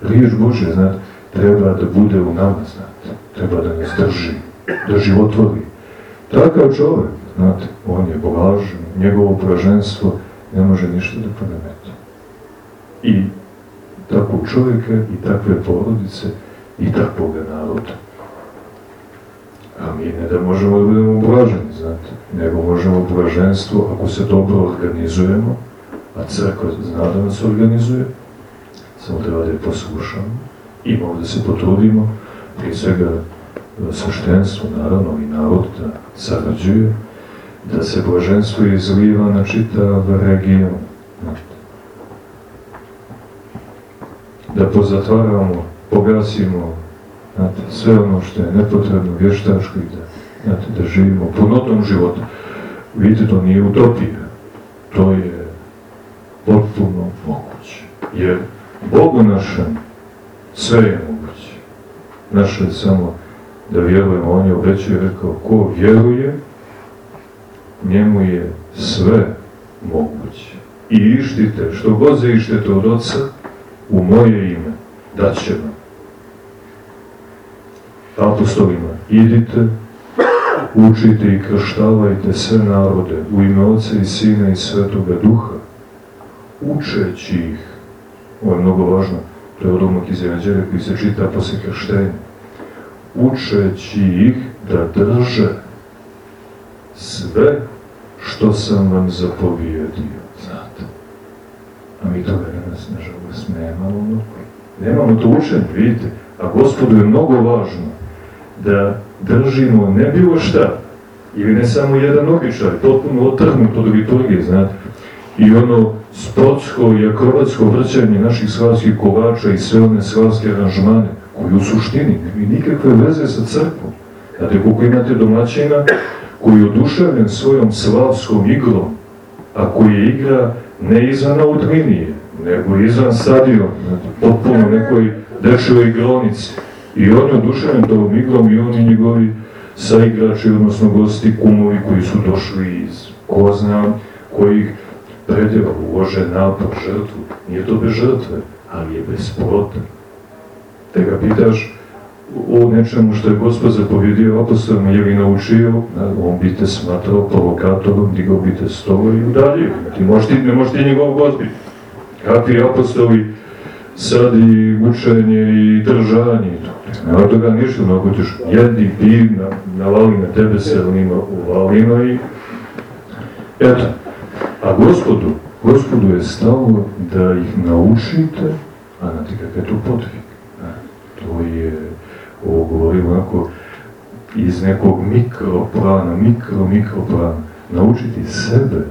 [SPEAKER 2] Riječ Božja, znate, treba da bude u nama, znate, treba da nas drži, da životvori. Takav čovjek, znate, on je blažen, njegovo blaženstvo ne može ništa da poremeti. I takvog čovjeka i takve porodice i takvog naroda. A mi ne da možemo da budemo blaženi, znate, nego možemo blaženstvo ako se dobro organizujemo, a crkva zna da nas organizuje, samo treba da je poslušamo i mogu da se potrudimo, prije svega sveštenstvo, naravno i narod da sarađuje, da se blaženstvo izliva na čitav region. Da pozatvaramo, pogasimo znate, sve ono što je nepotrebno, vještačko i da, znate, da živimo punotom života. Vidite, to nije utopija, to je potpuno moguće. Jer Bogu našem sve je moguće. Naše je samo da vjerujemo. On je obećao i rekao, ko vjeruje, njemu je sve moguće. I ištite, što god zaištete od Otca, u moje ime, dat će vam. Apostolima, idite, učite i krštavajte sve narode u ime Oca i Sina i Svetoga Duha, učeći ih, ovo je mnogo važno, to je odlomak iz Evanđelja koji se čita posle krštenja, učeći ih da drže sve što sam vam zapovjedio, znate. A mi toga danas, nažalost, nemamo. Nemamo to učenje, vidite. A gospodu je mnogo važno da držimo ne bilo šta, ili ne samo jedan običaj, potpuno otrgnut od liturgije, znate. I ono sportsko i akrobatsko vrćanje naših slavskih kovača i sve one slavske aranžmane, koji u suštini nemaju nikakve veze sa crkvom. Znate, koliko imate domaćina koji je oduševljen svojom slavskom igrom, a koji igra ne izvan autrinije, nego izvan stadion, potpuno nekoj dečevoj igronici. I on je oduševljen tom igrom i oni njegovi saigrači, odnosno gosti, kumovi koji su došli iz ko zna kojih predjeva, ulože napor, žrtvu. Nije to bez žrtve, ali je bez plota. Te ga pitaš o nečemu što je Gospod zapovjedio apostolima, je li naučio, on bi te smatrao provokatorom, digao bi te stolo i udaljio. Ti možeš ti, ne možeš ti njegov gospod. Kakvi apostoli sad i učenje i držanje i to. Nema toga ništa, no ako ćeš jedi, pi, na, navali na tebe se, on ima uvalino i eto. A gospodu, gospodu je stalo da ih naučite, a znate kakav je to podvig. To je, ovo govorim onako, iz nekog mikroplana, mikro, mikroplana, naučiti sebe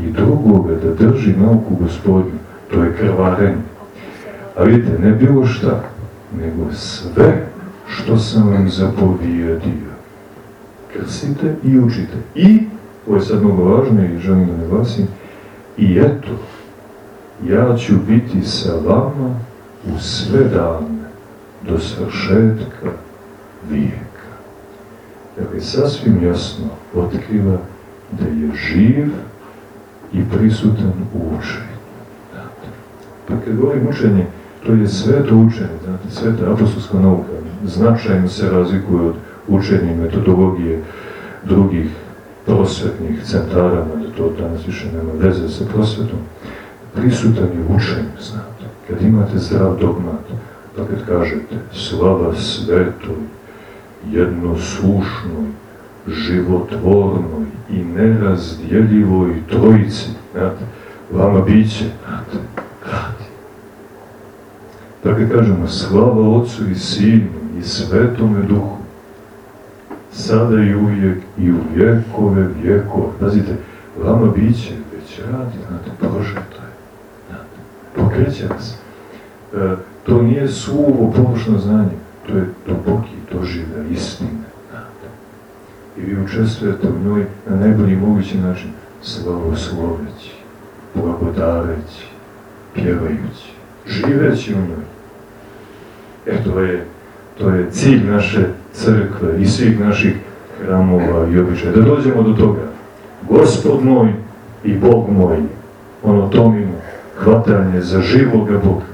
[SPEAKER 2] i drugoga da drži nauku gospodinu, to je krvarenje. A vidite, ne bilo šta, nego sve što sam vam zapovjedio. Krstite i učite. I, ovo je sad mnogo važno i želim da naglasim, i eto, ja ću biti sa vama u sve dane, do svršetka vijeka. Dakle, sasvim jasno otkriva da je živ i prisutan u učenju. Pa kad govorim učenje, to je sveto učenje, znate, sveta apostolska nauka. Značajno se razlikuje od učenja i metodologije drugih prosvetnih centara, da to danas više nema veze sa prosvetom. Prisutan je učenje, znate. Kad imate zdrav dogmat, pa kad kažete slava svetoj, jednoslušnoj, životvornoj i nerazdjeljivoj trojici, znate, vama biće, znate, radi. Dakle, kažemo, slava Otcu i Sinu i Svetome Duhu, sada i uvijek i u vjekove vjekova. Pazite, vama biće već radi, znate, prožeto je. Znate, pokreće nas. E, to nije suvo površno znanje, to je duboki, doživlja istine. Znate. I vi učestvujete u njoj na najbolji mogući način, slavosloveći, blagodareći, pjevajući, živeći u njoj. E, to je, to je cilj naše crkve i svih naših hramova i običaja. Da dođemo do toga. Gospod moj i Bog moj, ono tomino, hvatanje za živoga Boga,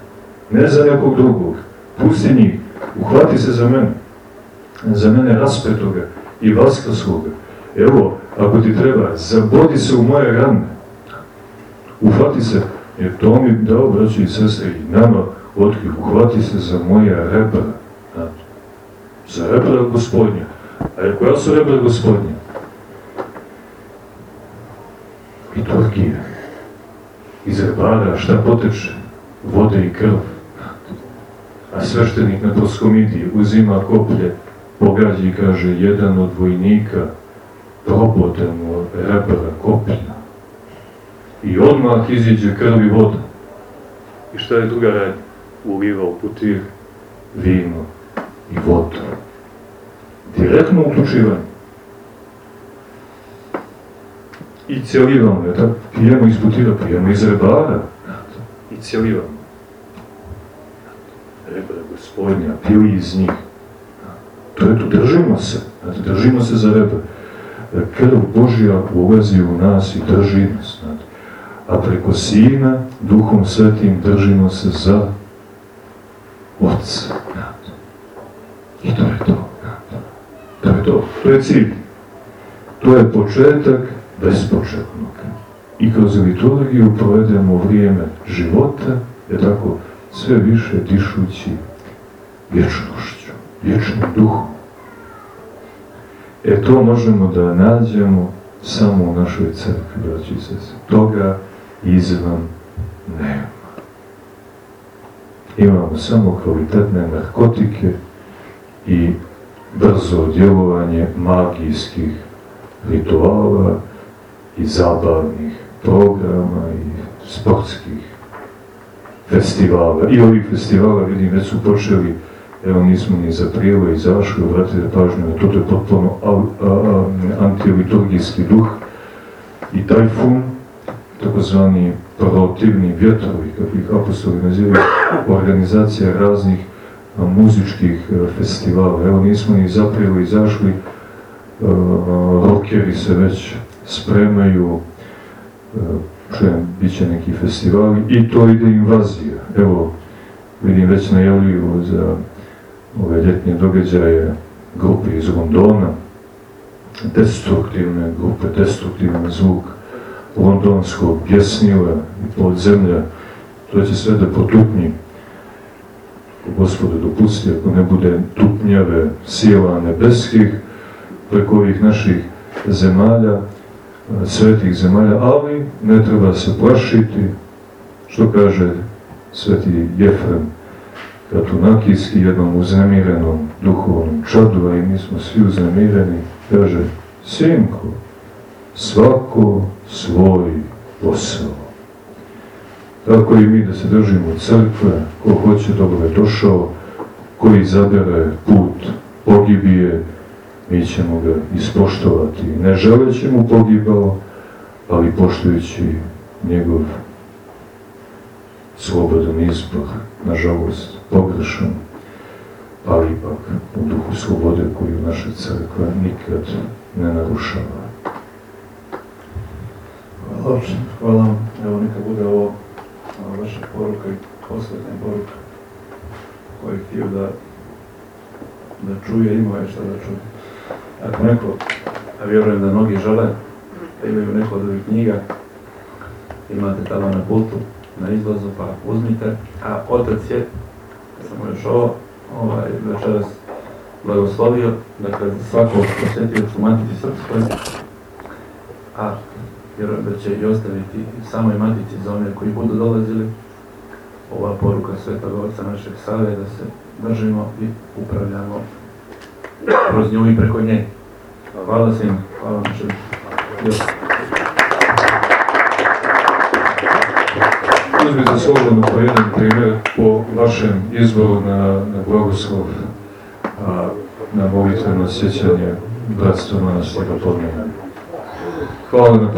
[SPEAKER 2] ne za nekog drugog. Pusti njih, uhvati se za mene, za mene raspetoga i vaskrsloga. Evo, ako ti treba, zabodi se u moje rane. Uhvati se, jer to mi dao, braći i sestre, i nama otkrio, uhvati se za moja rebra. Za rebra gospodnja. A koja su rebra gospodnja? Liturgija. Iz rebara šta poteče? Vode i krv. A sveštenik na proskomidiji uzima koplje, pogađa i kaže, jedan od vojnika probodeno rebra koplja. I odmah iziđe krv i voda. I šta je druga radnja? Uliva u putir vino i vodu. Direktno uključivanje. I cijelivamo, je tako? Pijemo iz putira, pijemo iz rebara. I cijelivamo. Rebra gospodnja, pili iz njih. To je to, držimo se, znate, držimo se za rebra. Krv Božja ulazi u nas i drži nas, znate. A preko Sina, Duhom Svetim, držimo se za Otca, znate. I to je to, znate. To je to, to je cilj. To je početak bespočetnog. I kroz liturgiju provedemo vrijeme života, je tako, sve više dišući vječnošću, vječnim duhom. E to možemo da nađemo samo u našoj crkvi, braći i sese. Toga izvan nema. Imamo samo kvalitetne narkotike i brzo djelovanje magijskih rituala i zabavnih programa i sportskih festivala. I ovih festivala, vidim, već su počeli, evo nismo ni za prijelo izašli, obratite pažnju to, je potpuno antiliturgijski duh i tajfun, takozvani protivni vjetrovi, kako ih apostoli nazivaju, organizacija raznih muzičkih e, festivala. Evo nismo ni zaprijelo izašli, e, rokeri se već spremaju, e, čujem, bit će neki festivali i to ide invazija. Evo, vidim već najavljuju za ove ljetnje događaje grupe iz Londona, destruktivne grupe, destruktivan zvuk londonskog pjesnila i podzemlja, to će sve da potupnji Gospode dopusti, ako ne bude tupnjave sila nebeskih preko ovih naših zemalja, svetih zemalja, ali ne treba se plašiti, što kaže sveti Jefrem Katunakijski, jednom uznemirenom duhovnom čadu, a i mi smo svi uznemireni, kaže, sinko, svako svoj posao. Tako i mi da se držimo crkve, ko hoće dobro je došao, ko izabere put pogibije, mi ćemo ga ispoštovati, ne želeći mu pogibao, ali poštujući njegov slobodan izbor, nažalost pogrešan, ali ipak u duhu slobode koju naša crkva nikad ne narušava.
[SPEAKER 1] Hvala, hvala vam. Evo neka bude ovo vaša poruka i posvetna poruka koju htio da, da čuje, ima je šta da čuje. Ako neko, a vjerujem da mnogi žele, da imaju neko od ovih knjiga, imate tamo na pultu, na izlazu, pa uzmite. A otac je, samo još ovo, ovaj, večeras blagoslovio, dakle, za svakog posjetioca u Matici Srpskoj, a vjerujem da će i ostaviti samoj Matici za one koji budu dolazili ova poruka Svetog Oca našeg Save da se držimo i upravljamo kroz nju i preko nje. Hvala svima, hvala našem Josipu.
[SPEAKER 2] Uzmite slobodno po jedan primjer po vašem izboru na, na blagoslov, a, na molitveno sjećanje bratstva manastira Podmena. Hvala na